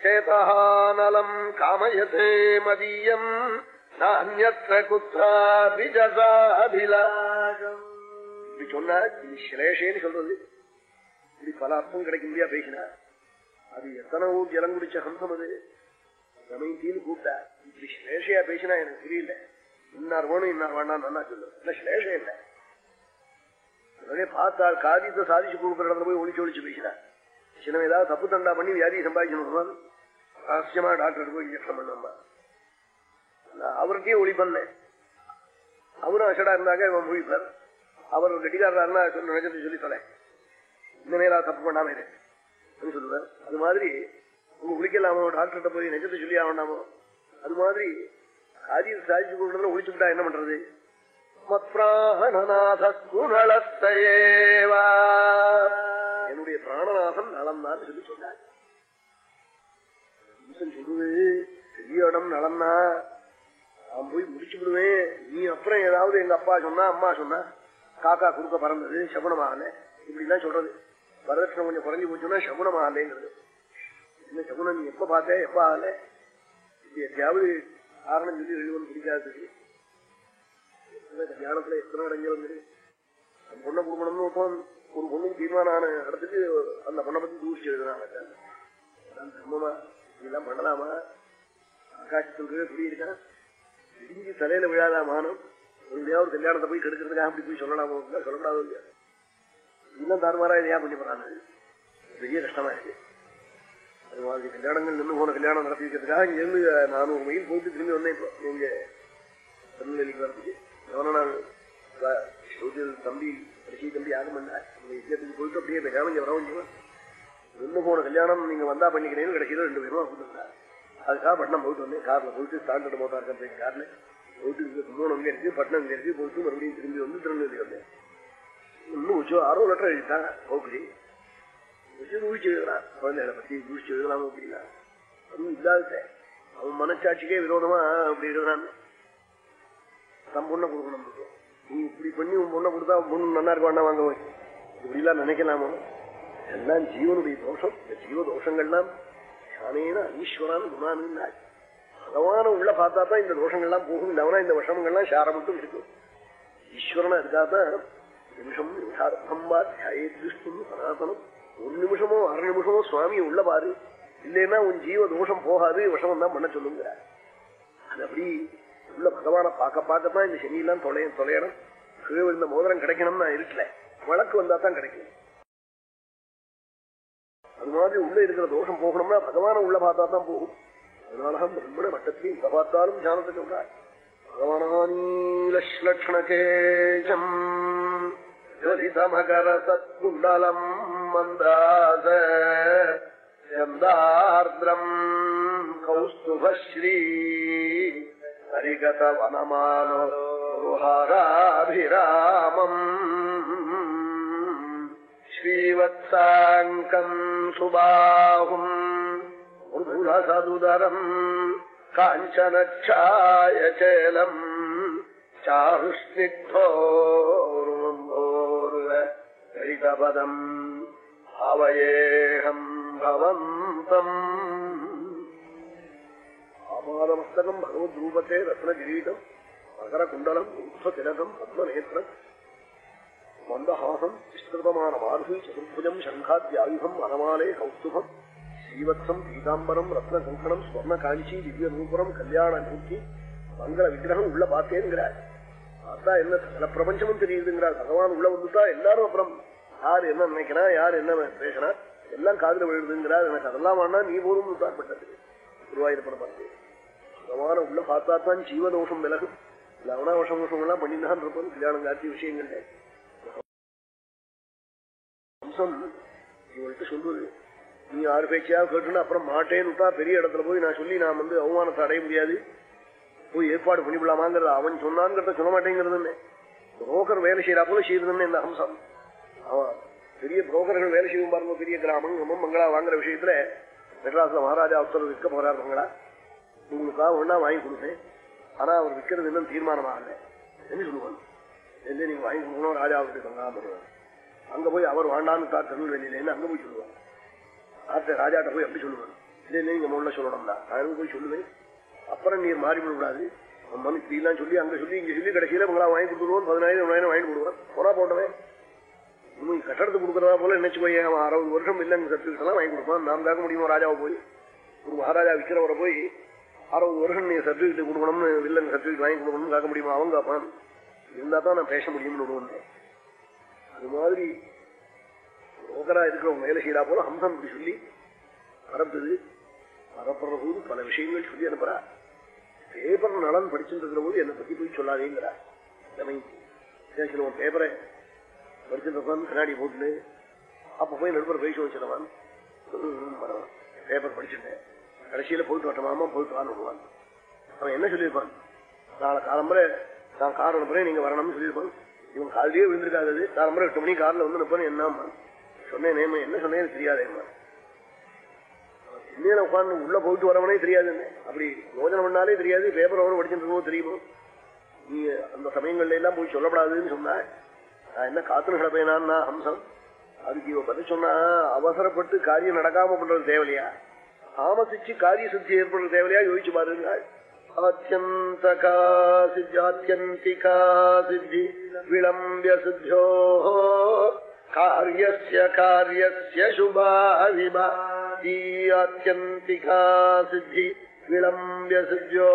சேதானலம் காமயதே மதியம் நானியத்திர குத்ராபிஜசாபிலாஷம் இப்படி சொன்னா இது சிலேஷேன்னு சொல்றது. இப்படி பல அர்த்தம் கிடைக்க முடியா பேசினா? அது எத்தனவோ ஜலம் குடிச்ச ஹம்சம் அது. ரமைத்தீன்னு கூப்பிட்டா இப்படி சிலேஷையா பேசினா எனக்கு தெரியல இன்னார் வேணும் இன்னார் வேண்டாம் நல்லா சொல்லு இல்ல சிலேஷம் இல்லை. உடனே பார்த்தால் காரியத்தை சாதிச்சு கொடுக்குற இடத்துல போய் ஒழிச்சு ஒழிச்சு பேசினா. சின்ன ஏதாவது தப்பு தண்டா பண்ணி வியாதியை சம்பாதிக்கணும் ரகசியமா டாக்டர் போய் இன்ஜெக்ஷன் நான் அவர்கிட்டயே ஒளி பண்ணேன். அவரும் அசடா இருந்தாங்க இவன் முழிப்பார் அவர் கட்டிக்காரா சொல்லி நினைச்சதை சொல்லி தொலை இந்த தப்பு பண்ணாம சொல்லுவார். அது மாதிரி உங்க குளிக்கலாமோ டாக்டர்கிட்ட போய் நிஜத்தை சொல்லி ஆகண்டாமோ அது மாதிரி காரியம் சாதிச்சு கொடுக்கறதுல ஒழிச்சுக்கிட்டா என்ன பண்றது? என்னுடைய பிராணநாதன் நலம்தான் சொல்லி சொன்னார். சொல்லுது பெரிய இடம் நலம்னா நான் போய் முடிச்சு விடுவேன். நீ அப்புறம் ஏதாவது எங்க அப்பா சொன்னா அம்மா சொன்னா காக்கா குறுக்க பறந்தது சகுனமாகல. இப்படி சொல்றது. வரதட்சணம் கொஞ்சம் குறைஞ்சி போச்சுன்னா சகுனமாகலேங்கிறது. என்ன சகுனம் நீ எப்ப பார்த்த எப்ப ஆகல? இது எதையாவது காரணம் சொல்லி எழுவன் பிடிக்காததுக்கு கல்யாணத்துல எத்தனை இடங்கள் வந்து பொண்ணை குடும்பம்னு ஒருத்தன் ஒரு பொண்ணுக்கு தீர்மானம் ஆன இடத்துக்கு அந்த பொண்ணை பத்தி தூசி எழுதுனாங்க தர்மமா? இதெல்லாம் பண்ணலாமா? ஆகாசத்துக்கு எப்படி இருக்கான் இடிஞ்சு தலையில விழாதா மானம்? ஒரு ஒரு கல்யாணத்தை போய் கெடுக்கிறதுக்காக அப்படி போய் சொல்லலாமோ? சொல்லக்கூடாது இல்லையா? இன்னும் தாறுமாறா இதையா பண்ணி போறாங்க. பெரிய கஷ்டமா இருக்கு அது மாதிரி கல்யாணங்கள் நின்று போன கல்யாணம் நடத்தி வைக்கிறதுக்காக இங்க இருந்து ஒரு மைல் போயிட்டு திரும்பி வந்தேன் இப்போ. நீங்க திருநெல்வேலிக்கு வரதுக்கு எவனா தம்பி கடைசி தம்பி யாரும் பண்ண விஷயத்துக்கு போயிட்டு அப்படியே இந்த கிழமை வரவும் நின்று போன கல்யாணம் நீங்க வந்தா பண்ணிக்கிறேன்னு கடைசியில ரெண்டு பேரும் அப்படின்னு அதுக்காக பட்னம் போயிட்டு வந்தேன். கார்ல போயிட்டு ஸ்டாண்டர்ட் மோட்டார் கம்பெனி கார்ல போயிட்டு இங்க கும்போணம் இருக்கு. பட்னம் இங்க இருக்கு. போயிட்டு மறுபடியும் திரும்பி வந்து திருநெல்வேலி வந்தேன். இன்னும் உச்சோ ஆரோ லெட்டர் எழுதிட்டாங்க. ஓகே. ஊழிச்சு எழுதுறான் குழந்தைகளை பத்தி ஊழிச்சு எழுதலாமோ அப்படின்னா? ஒன்றும் இல்லாத அவன் மனச்சாட்சிக்கே விரோதமா அப்படி எழுதுறான் தம் பொண்ணை கொடுக்கணும் நீ இப்படி பண்ணி உன் பொண்ணை கொடுத்தா பொண்ணு நல்லா இருக்கும் வாங்க போய். இப்படிலாம் நினைக்கலாமோ? எல்லாம் ஜீவனுடைய தோஷம். இந்த ஜீவ தோஷங்கள்லாம் ஞானேன ஈஸ்வரான் குணான்னு பகவான உள்ள பார்த்தா தான் இந்த தோஷங்கள்லாம் போகும். இல்லாமனா இந்த விஷமங்கள்லாம் சார மட்டும் இருக்கும். ஈஸ்வரனா இருக்காதான் நிமிஷம் திருஷ்டும் சனாதனம். ஒரு நிமிஷமோ அரை நிமிஷமோ சுவாமியை உள்ள பாரு. இல்லைன்னா உன் ஜீவ தோஷம் போகாது விஷமம் தான் பண்ண சொல்லுங்க அது அப்படி உள்ள பகவான பார்க்க பார்க்கத்தான் இந்த சனியெல்லாம் தொலைய தொலையணும். கீழே விழுந்த மோதிரம் கிடைக்கணும்னு இருக்கல. வழக்கு வந்தா தான் கிடைக்கும். அது மாதிரி உள்ள இருக்கிற தோஷம் போகணும்னா பகவான உள்ள பார்த்தா தான் போகும். அதனாலதான் பிரம்மண மட்டத்தையும் இங்க பார்த்தாலும் தியானத்தை சொல்றார் பகவானீலக்ஷணகேஜம் ஜலிதமகர சத்குண்டலம் மந்தாச சந்தார்திரம் கௌஸ்துபஸ்ரீ ஹரிகத வனமானோஹாராபிராமம் ஸ்ரீவத்சாங்கம் சுபாகும் சதுதரம் காஞ்சனச்சாயச்சேலம் சாருஷ்ணித்தோரும்போர்வரிதபதம் அவயேகம் பவந்தம் ஆபாதமஸ்தகம் பகவத்ரூபத்தே ரத்னகிரீடம் மகர குண்டலம் உத்வதிலகம் பத்மநேத்திரம் மந்தஹாசம் விஸ்திருதமான மார்பு சதுர்புஜம் சங்காத்யாயுதம் அனமாலே கௌஸ்துபம் ஸ்ரீவத்சம் பீதாம்பரம் ரத்ன கங்கணம் ஸ்வர்ண காஞ்சி திவ்ய நூபுரம் கல்யாண மூர்த்தி மங்கள விக்கிரகம் உள்ள பார்த்தேங்கிறார் பார்த்தா என்ன சகல பிரபஞ்சமும் தெரியுதுங்கிறார். பகவான் உள்ள வந்துட்டா எல்லாரும் அப்புறம் யார் என்ன நினைக்கிறா யார் என்ன பேசுறா எல்லாம் காதல விழுதுங்கிறார். எனக்கு அதெல்லாம் வேணா நீ போதும் உத்தாற்பட்டது. குருவாயூரப்பட பார்த்து பகவான உள்ள பார்த்தா தான் ஜீவதோஷம் விலகும். லவணா வருஷம் வருஷம் எல்லாம் பண்ணிதான் இருப்போம் கல்யாணம் காட்சி விஷயங்கள்ல அம்சம் இவள்கிட்ட சொல்றது நீ யார் பேச்சியாவது கேட்டுன்னு அப்புறம் மாட்டேன்னு பெரிய இடத்துல போய் நான் சொல்லி நான் வந்து அவமானத்தை அடைய முடியாது. போய் ஏற்பாடு பண்ணிவிடலாமாங்கிறத அவன் சொன்னான்ங்கிறத சொல்ல மாட்டேங்கிறதுன்னு. புரோக்கர் வேலை செய்யறா போல செய்யறதுன்னு இந்த அம்சம் அவன் பெரிய புரோக்கர்கள் வேலை செய்யும் பாருங்க பெரிய கிராமம் ரொம்ப மங்களா வாங்குற விஷயத்துல மெட்ராஸ்ல மகாராஜா அவசரம் விற்க போறார் மங்களா. உங்களுக்காக ஒன்னா வாங்கி கொடுத்தேன். ஆனா அவர் விற்கிறது இன்னும் தீர்மானமாகல. என்ன சொல்லுவாங்க? என்ன நீங்க வாங்கி கொடுக்கணும்? ராஜா அவருக்கு பங்களா அங்க போய் அவர் வாண்டான்னு திருநெல்வேலியில அங்க போய் சொல்லுவாங்க. ஆத்த ராஜாட்ட போய் எப்படி சொல்லுவேன் இல்லை இல்ல நீங்க முதல்ல சொல்லணும்டா. போய் சொல்லுவேன்? அப்புறம் நீர் மாறி விடக்கூடாது. மனு இப்படிலாம் சொல்லி அங்க சொல்லி இங்க சொல்லி கடைசியில உங்களா வாங்கி கொடுத்துருவோம் பதினாயிரம் பதினாயிரம் வாங்கி கொடுக்குறேன். போனா போட்டவன் இன்னும் கட்டடத்துக்கு கொடுக்கறதா போல நினைச்சு போய் அவன் அறுபது வருஷம் இல்லைங்க சர்டிபிகேட் வாங்கி கொடுப்பான். நாம் தாக்க முடியுமா ராஜாவை போய்? ஒரு மகாராஜா விற்கிறவரை போய் அறுபது வருஷம் நீ சர்டிபிகேட் கொடுக்கணும்னு வில்லன் சர்டிபிகேட் வாங்கி கொடுக்கணும்னு காக்க முடியுமா? அவங்க காப்பான். இருந்தா தான் நான் பேச முடியும்னு விடுவேன் அது மாதிரி ஓகரா இருக்கிறவங்க வேலை செய்யறா போல ஹம்சம் இப்படி சொல்லி பரப்புது. பரப்புற போது பல விஷயங்கள் சொல்லி அனுப்புறா. பேப்பர் நலன் படிச்சுட்டு இருக்கிற போது என்னை பத்தி போய் சொல்லாதேங்கிறா. சிலவன் பேப்பரை படிச்சுட்டு கண்ணாடி போட்டு அப்ப போய் நடுப்புற பேசி வச்சிருவான் பேப்பர் படிச்சுட்டேன் கடைசியில போயிட்டு வரட்டமாமா போயிட்டு வான்னு விடுவான். அவன் என்ன சொல்லியிருப்பான்? நாளை காலம்பரை நான் கார் அனுப்புறேன் நீங்க வரணும்னு சொல்லியிருப்பான். இவன் காலையே விழுந்திருக்காது காலம்பரை எட்டு மணி காரில் வந்து நிற்பான் என்னம்மா? சொன்னேன் என்ன சொன்னேன்னு தெரியாதேம்மா இன்னும் உட்காந்து உள்ள போயிட்டு வரவனே தெரியாது அப்படி யோஜனை பண்ணாலே தெரியாது பேப்பர் அவர் படிச்சுட்டு தெரியுமோ? நீ அந்த சமயங்கள்ல எல்லாம் போய் சொல்லப்படாதுன்னு சொன்ன நான் என்ன காத்துன்னு கிடப்பேனான்னா ஹம்சம்? அதுக்கு இவ பத்தி சொன்னா அவசரப்பட்டு காரியம் நடக்காம பண்றது தேவையா? தாமசிச்சு காரிய சித்தி ஏற்படுறது தேவையா? யோசிச்சு பாருங்க. அத்தியந்தகா சித்தியாத்தியந்திகா சித்தி விளம்பிய சித்தியோ காரியஸ்ய காரியஸ்ய சுபாவிபாதி சித்தி விளம்பிய சித்தியோ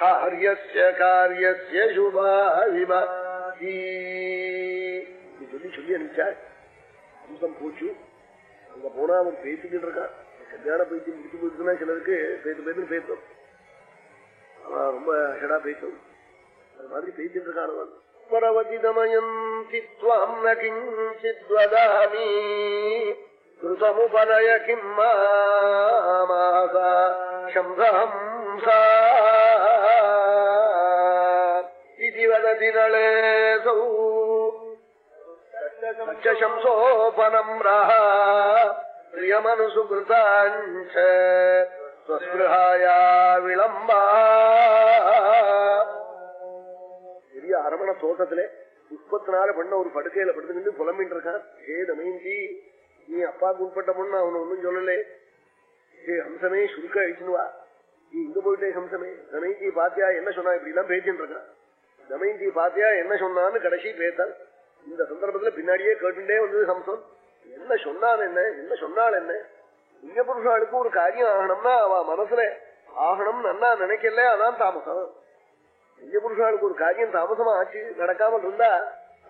காரியஸ்ய காரியஸ்ய சுபாவிபாதி சொல்லி சொல்லி அனுப்பிச்சார் அம்சம் போச்சு. அங்க போனா அவன் பேசிக்கிட்டு இருக்கான். கல்யாண பயிற்சி முடிச்சு போயிடுச்சுன்னா சிலருக்கு பேத்து பேத்து பேசும் அவன் ரொம்ப ஹெடா பேசும் அது மாதிரி பேசிட்டு இருக்கான் அவன். துவாம் ந கிஞ்சித் கிருதமுபனய கிம் மாசா இது வததி நளேசௌ சம்சோபனம் ரஹா பிரியமனுசுகிருதாஞ்ச விளம்பா பெரிய அரமண தோட்டத்திலே புஷ்பத்தினால பண்ண ஒரு படுக்கையில படுத்துக்கிட்டு புலம்பின் இருக்கான். ஏ தமயந்தி நீ அப்பாவுக்கு உட்பட்ட பொண்ணு? அவனை ஒன்றும் சொல்லலே. ஏ ஹம்சமே சுருக்க அழிச்சுன்னு வா. நீ இங்க போயிட்டே ஹம்சமே. தமயந்தி பாத்தியா என்ன சொன்னா? இப்படி எல்லாம் பேசிட்டு இருக்கான். தமயந்தி பாத்தியா என்ன சொன்னான்னு கடைசி பேசால் இந்த சந்தர்ப்பத்துல பின்னாடியே கேட்டுட்டே வந்தது ஹம்சம். என்ன சொன்னான் என்ன? என்ன சொன்னால் என்ன? புண்ணிய புருஷாளுக்கு ஒரு காரியம் ஆகணும்னா அவ மனசுல ஆகணும் நன்னா நினைக்கல அதான் தாமசம். பெரிய புருஷாளுக்கு ஒரு காரியம் தாமசமா ஆச்சு நடக்காமல் இருந்தா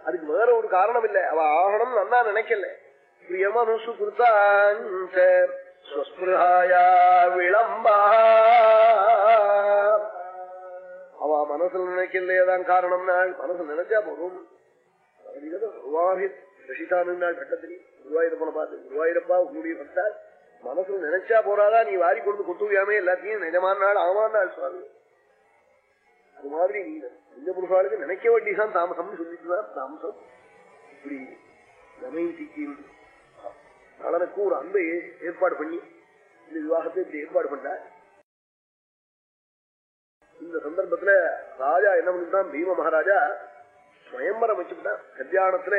அதுக்கு வேற ஒரு காரணம் இல்ல அவ ஆகணும் நல்லா நினைக்கல. பிரியமனுசு குருத்தாஞ்சஸ்பிருஹாயா விளம்பா. அவ மனசுல நினைக்கலையேதான் காரணம் நாள். மனசுல நினைச்சா போகும் ரசிதானு நாள் கட்டத்திரி குருவாயூரப்பனை பார்த்து குருவாயூரப்பா உங்களுடைய பக்தா. மனசுல நினைச்சா போறாதா நீ வாரி கொண்டு கொத்துவியாமே எல்லாத்தையும் நிஜமான நாள் ஆமான நாள் சுவாமி. அது மாதிரி இந்த புருஷாளுக்கு நினைக்க வேண்டியதான் தாமசம்னு சொல்லிட்டுதான் தாமசம். இப்படி தமயந்திக்கும் நலனுக்கு ஒரு அன்பை ஏற்பாடு பண்ணி இந்த விவாகத்தை இப்படி ஏற்பாடு பண்ணார் இந்த சந்தர்ப்பத்துல ராஜா என்ன பண்ணிட்டான்? பீம மகாராஜா ஸ்வயம்பரம் வச்சுட்டான் கல்யாணத்துல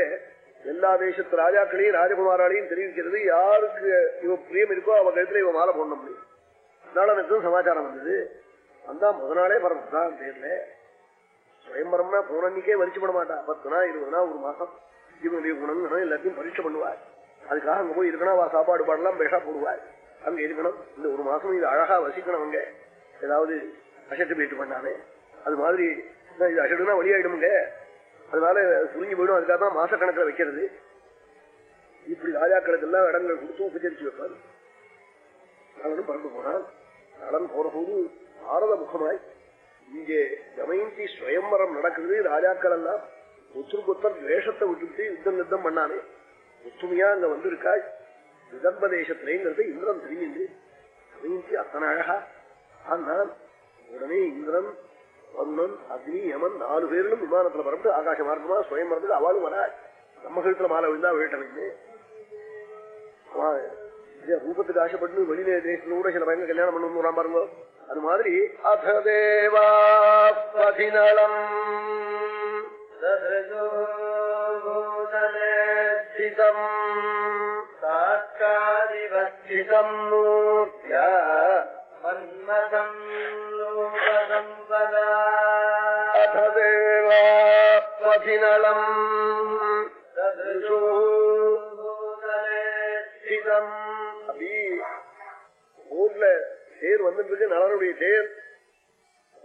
எல்லா தேசத்து ராஜாக்களையும் ராஜகுமாராலையும் தெரிவிக்கிறது யாருக்கு இவ பிரியம் இருக்கோ அவ கழுத்துல இவ மாலை போடணும் முடியும் நலனுக்கும் சமாச்சாரம் வந்தது. வந்தா முத நாளே பரமதான் தேர்ல சுயம்பரம்னா பௌர்ணமிக்கே வரிச்சு பண்ண மாட்டா பத்து நாள் இருபது நாள் ஒரு மாசம். இவனுடைய குணங்களும் எல்லாத்தையும் பரீட்சை பண்ணுவார். அதுக்காக அங்க போய் இருக்கணும் அவ சாப்பாடு பாடலாம் பேஷா போடுவார். அங்க இருக்கணும். இந்த ஒரு மாசம் இது அழகா வசிக்கணும் அங்க. ஏதாவது அசட்டு போயிட்டு பண்ணாலே. அது மாதிரி இது அசடுனா வழியாயிடுமுங்க அதனால சுருங்கி போயிடும். அதுக்காக தான் மாச வைக்கிறது. இப்படி ராஜாக்களுக்கு எல்லாம் இடங்கள் கொடுத்து உபச்சரிச்சு வைப்பார். நலனும் பறந்து போனான் நலன் போற போது பாரத முகமாய். இங்கே தமயந்தி ஸ்வயம்பரம் நடக்குது ராஜாக்கள் எல்லாம் ஒத்துருக்கொத்தர் வேஷத்தை விட்டுட்டு யுத்தம் யுத்தம் பண்ணானே ஒத்துமையா அங்க வந்திருக்காள் விதர்ப தேசத்திலேங்கிறது இந்திரன் தெரியுது தமயந்தி அத்தனை அழகா. ஆனால் உடனே இந்திரன் வருணன் அக்னி யமன் நாலு பேரிலும் விமானத்துல பரப்பு ஆகாச மார்க்கமா சுயம் வரதுக்கு அவளும் வரா நம்ம கழுத்துல மாலை விழுந்தா வேட்டனுக்கு ரூபத்துக்கு ஆசைப்பட்டு வெளியில தேசத்துல கூட சில பயங்க கல்யாணம் பண்ணணும் பாருங்க. அது மாதிரி அதேவா பதினளம் சாட்சாதிவஸ்திதம் மூர்த்தியா மன்மதம் லோகசம்பதா அதேவாதினலம் அப்படி தேர் வந்துட்டு இருக்கு நலனுடைய தேர்.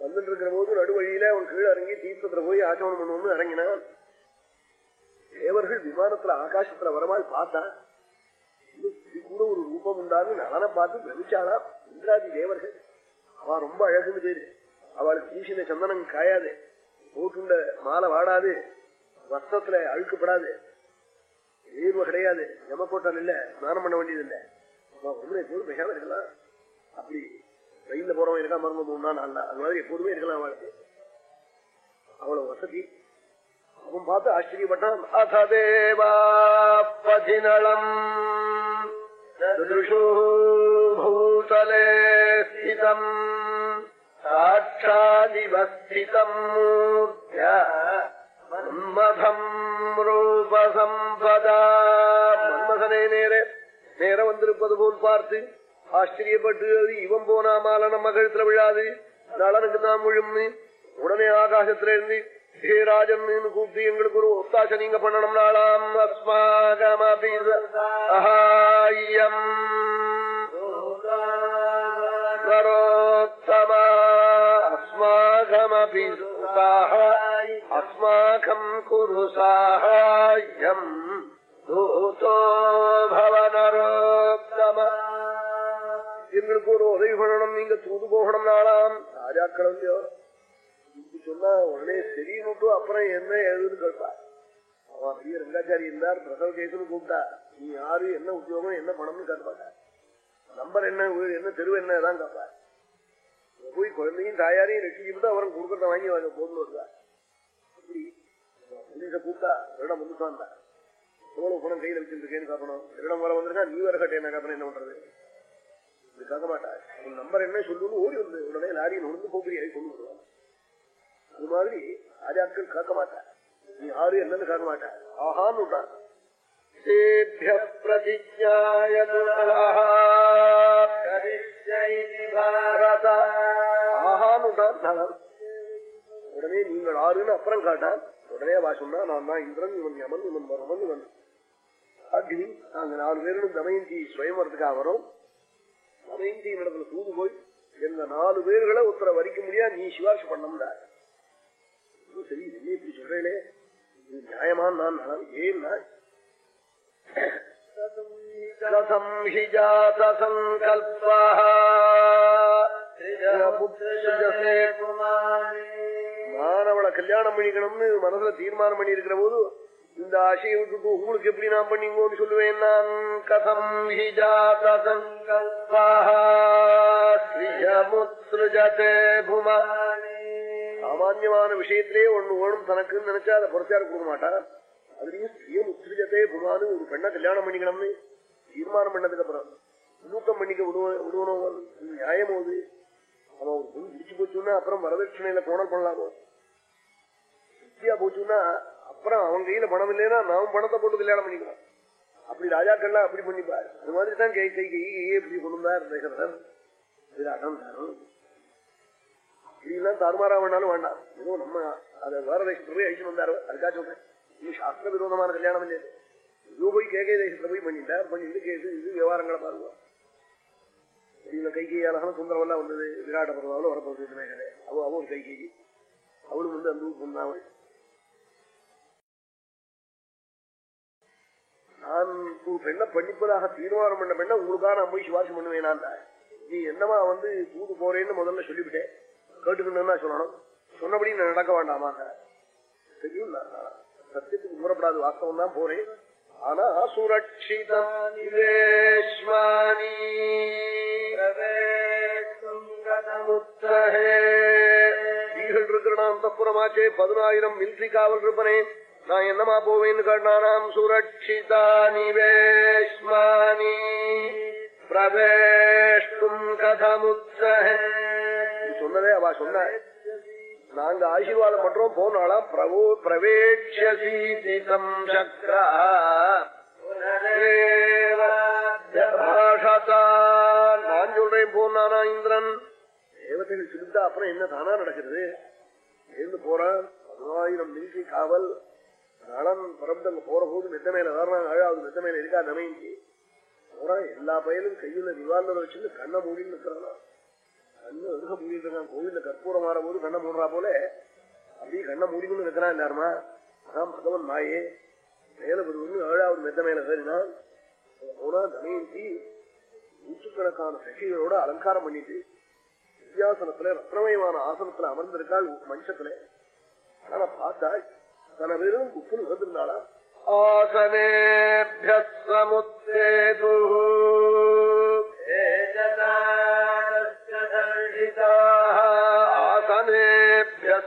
வந்துட்டு இருக்கிற போது நடுவழியில அவன் கீழே இறங்கி தீர்த்தத்துல போய் ஆச்சமனம் பண்ணுவோம்னு இறங்கினான் தேவர்கள் விமானத்துல ஆகாசத்துல வரமால் பார்த்தா இது கூட ஒரு ரூபம் உண்டான்னு நலனை பார்த்து பிரமிச்சாளா இந்திராதி தேவர்கள். அவ ரொம்ப அழகுன்னு பேரு. அவளுக்கு பூசின சந்தனம் காயாது. போட்டுண்ட மாலை வாடாது. வஸ்திரத்துல அழுக்கப்படாது. தேர்வு கிடையாது. யமக்கோட்டம் இல்ல ஸ்நானம் பண்ண வேண்டியது இல்ல ஒண்ணு போது மிகவும் இருக்கலாம் அப்படி ரயில்ல போறவன் இருக்கா மருந்து மூணு நாள் நாள் அது மாதிரி எப்போதுமே இருக்கலாம் வாழ்க்கை அவ்வளவு வசதி. அவன் பார்த்து ஆச்சரியப்பட்டான். அதேவா பதினளம். பூதலே ஸ்திதம். சாட்சாதிவஸ்திதம் மூர்த்தியா மன்மதம் ரூபசம்பதா மன்மதனை நேர. நேர வந்திருப்பது போல் பார்த்து ஆச்சரியப்பட்டு அது இவன் போனா மால நம்ம கழுத்துல விழாது. நலனுக்கு தான் விழும்னு உடனே ஆகாசத்துல இருந்து ஹே ராஜன் கூப்பிட்டு எங்களுக்கு ஒரு ஒத்தாசை நீங்க பண்ணணும் நாளாம். அஸ்மாகம் நரோத்தமா அஸ்மாகமபி அஸ்மாகம் குரு சாஹாயம். தூதோ பவனரோத்தம எங்களுக்கு ஒரு உதவி பண்ணணும். நீங்க தூது போகணும் நாளாம். ராஜாக்கள் இல்லையோ சொன்னா உடனே சரின்னுட்டு அப்புறம் என்ன எழுதுன்னு கேட்பா. அவன் பெரிய ரங்காச்சாரி இருந்தார் பிரசவ கேசுன்னு கூப்பிட்டா. நீ யாரு என்ன உத்தியோகம் என்ன பணம்னு கேட்பாங்க நம்பர் என்ன வீடு என்ன தெரு என்ன தான் கேட்பா. போய் குழந்தையும் தாயாரையும் ரட்சிக்கிட்டு அவன் கொடுக்கறத வாங்கி வாங்க போகணும் இருக்கா அப்படி கூப்பிட்டா இடம் வந்துட்டான் எவ்வளவு பணம் கையில் வச்சிருக்கேன்னு காப்பணும் இடம் வர வந்திருக்கா? நீ வர கட்ட என்ன காப்பணும் என்ன பண்றது? இது கேட்க மாட்டா. உன் நம்பர் என்ன சொல்லுன்னு ஓடி வந்து உடனே லாரியில் உணர்ந்து போகிறியாய் கொண்டு வருவாங்க அது மாதிரி ராஜாக்கள் கேட்க மாட்டார் நீ யாரு என்னன்னு கேட்க மாட்டார் ஆஹான்னு விட்டான். உடனே நீங்கள் ஆறுன்னு அப்புறம் காட்டான். உடனே வா சொன்னா நான் தான் இந்திரன் இவன் யமன் இவன் வரவன் இவன் அக்னி. நாங்க நாலு பேரும் தமயந்தி சுயமரத்துக்காக வரோம் தமயந்தி இடத்துல தூது போய் எந்த நாலு பேர்களை ஒருத்தரை வரிக்க முடியாது நீ சிவாசி பண்ணம்டா சரி என்ன இப்படி சொல்றேனே இது நியாயமான நான் ஏன்னா அவளை கல்யாணம் பண்ணிக்கணும்னு மனசுல தீர்மானம் பண்ணி இருக்கிற போது இந்த ஆசையை விட்டுட்டு உங்களுக்கு எப்படி நான் பண்ணிங்கோன்னு சொல்லுவேன் நான்? கதம் ஹி ஜாத சாமான்யமான விஷயத்திலே ஒண்ணு வேணும் தனக்குன்னு நினைச்சா அதை பொறுத்தாரு கொடுக்க மாட்டான் அதுலயும் ஸ்ரீயம் உத்ருஜதே புமானு ஒரு பெண்ணை கல்யாணம் பண்ணிக்கணும்னு தீர்மானம் பண்ணதுக்கு அப்புறம் தூக்கம் பண்ணிக்க விடுவோம் விடுவணும் நியாயம் அது அவன் ஒரு பொண்ணு பிடிச்சு போச்சுன்னா அப்புறம் வரதட்சணையில கோணல் பண்ணலாமோ திருப்தியா போச்சுன்னா அப்புறம் அவன் கையில பணம் இல்லைன்னா நான் பணத்தை போட்டு கல்யாணம் பண்ணிக்கலாம். அப்படி ராஜாக்கள்லாம் அப்படி பண்ணிப்பாரு. அது மாதிரி தான் கை கை கை கையே இப்படி கொண்டுந்தார் தேசரன் விராட்டம் தாரும். இப்படிலாம் தாறுமாறா வேணாலும் வேண்டாம். ஏதோ நம்ம அதை வேற தேசத்துல போய் அழிச்சு வந்தாரு. அதுக்காக சொல்றேன். இது சாஸ்திர விரோதமான கல்யாணம் இல்லையா? இது போய் கேகை தேசத்துல போய் பண்ணிட்டா பண்ணிட்டு கேட்டு இது விவகாரங்களை பாருங்க. இதுல கைகை அழகான சுந்தரம் எல்லாம் வந்தது. விராட்ட பரவாயில்ல வரப்போகுது அவ அவன் கை கைகை அவளும் வந்து அந்த ஊருக்கு வந்தாவள் நான் ஒரு பெண்ணை பண்ணிப்பதாக தீர்மானம் பண்ண பெண்ணை உங்களுக்காக நான் போய் சிபாரிசு பண்ணுவேன் நீ என்னமா வந்து தூது போறேன்னு முதல்ல சொல்லிவிட்டேன் கேட்டுக்கணும்னா சொல்லணும். சொன்னபடி நான் நடக்க வேண்டாமா தெரியும் நான் சத்தியத்துக்கு உணரப்படாது வாஸ்தவம் தான் போறேன். ஆனா ஸ்ரீகள் இருக்கிற அந்த புறமாச்சே பதினாயிரம் மில்ட்ரி காவல் இருப்பனே. நான் என்னமா போவேன்னு கேட்டானாம் சுரட்சிதா நிவேஷ்மானி பிரவேஷ்டும் கதமுத்தஹே சொன்னதே அவ சொன்ன. நாங்க ஆசீர்வாதம் பண்றோம் போனாலாம் பிரபோ பிரவேட்சசீதிதம் சக்ரா. நான் சொல்றேன் போனானா இந்திரன். தேவதைகள் சிரித்தா அப்புறம் என்ன தானா நடக்கிறது? எழுந்து போறான் பதினாயிரம் மில்கி காவல். நலன் பரப்தங்க போற போது மெத்த மேல வர்றாங்க அழாவது மெத்த மேல இருக்கா நமைஞ்சி போறான் எல்லா பயலும் கையில நிவாரணம் வச்சுட்டு கண்ணை மூடின்னு இருக்கிறானா? கண்ணு எதுக்க மூடிட்டு இருக்கான்? கோவில்ல கற்பூரம் மாற போது கண்ணை மூடுறா போல. அப்படியே கண்ணை மூடிக்கொண்டு இருக்கிறான் எல்லாருமா? அதான் பகவன் மாயே. மேல ஒன்று ஏழாவது மெத்த மேல ஏறினான் போனா தமயந்தி நூற்றுக்கணக்கான சசிகளோட அலங்காரம் பண்ணிட்டு வித்தியாசனத்துல ரத்னமயமான ஆசனத்துல அமர்ந்திருக்காள் மனுஷத்துல. ஆனா பார்த்தா தன பேரும் உப்புன்னு வந்திருந்தாளா ஆசனேபியமுத்தேது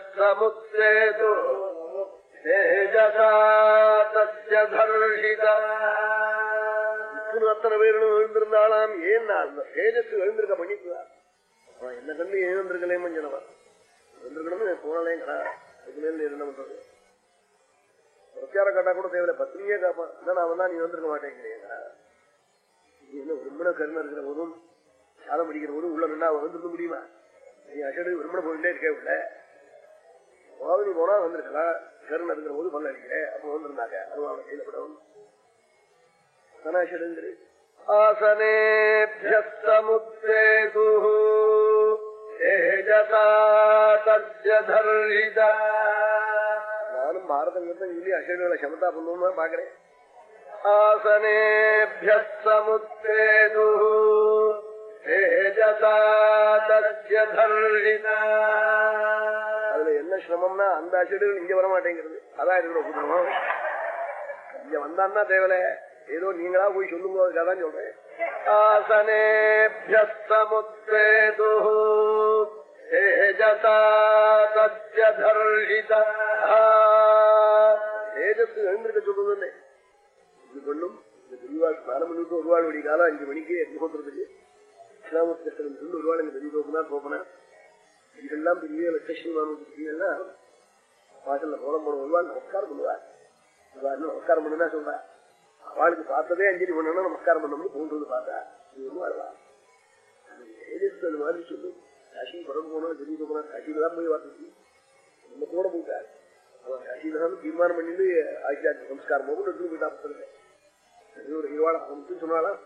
ஆசனேபியமுத்தேது அத்தனை பேரும் எழுந்திருந்தாளாம் ஏன்னா அந்த தேஜஸ் எழுந்திருக்க பண்ணிக்குவார் என்ன கண்டு ஏன் வந்திருக்கலே மஞ்சனவன் வந்திருக்கணும்னு போனலேங்கடா இதுல இருந்து என்ன பண்றது? பிரச்சார கட்டா கூட தேவையில்ல. பத்திரிகையே காப்பான் நான் வந்தா நீ வந்திருக்க மாட்டேங்கிறீங்களா நீ என்ன விரும்பின கருணை இருக்கிற போதும் சாதம் படிக்கிற போதும் உள்ள நின்னா வந்துருக்க முடியுமா? நீ அசடு விரும்பின போயிட்டே இருக்க உள்ள போது நீ போனா வந்திருக்கலாம் கருணை இருக்கிற போது பல்ல அடிக்கிறேன் அப்ப வந்திருந்தாங்க. அதுவும் கையில படம் சனாஷடுங்கிறது ஆசனேபியமுத்தேது தேஜசா தஸ்ய தர்ஷிதா பாரதம் பாரதம் கிருத்தம் சொல்லி அசடுகளை சமதா பண்ணுவோமா பாக்குறேன் ஆசனேபியமுத்தேது அதுல என்ன சிரமம்னா அந்த அசடுகள் இங்க வர மாட்டேங்கிறது. அதான் இருக்கிற குடும்பம் இங்க வந்தான்னா தேவலை ஏதோ நீங்களா போய் சொல்லுங்க அதுக்காக சொல்றேன். ஆசனேபியமுத்தேது தேஜசா எழுந்திருக்க சொல்றதுன்னு இது இந்த பெரியவாள் ஸ்நானம் பண்ணிட்டு ஒரு வாழ் காலம் அஞ்சு மணிக்கு அக்னிஹோத்திரத்துக்கு இஸ்லாமத்திரம் சொல்லி ஒரு வாழ் இந்த பெரிய தோப்புனா தோப்பனா இதெல்லாம் பெரிய லட்சுமி எல்லாம் வாசல்ல கோலம் போன ஒரு வாழ் நமஸ்காரம் பண்ணுவார் நமஸ்காரம் பண்ணுனா சொல்றா அவளுக்கு பார்த்ததே அஞ்சலி பண்ணணும் நமஸ்காரம் பண்ணணும்னு போன்றது பார்த்தா இது ஒரு வாழ்வா தேஜஸ் அது மாதிரி சொல்லுவோம் காசி படம் போனா திடீர்னு போனா காசியில தான் போய் வாசிச்சு நம்ம கூட போயிட்டாரு அவன் காசியில தான் தீர்மானம் பண்ணிட்டு ஆச்சாரிய சம்ஸ்காரம் போகும் எடுத்து போயிட்டா ஒரு இருவாள அமைச்சு சொன்னாலாம்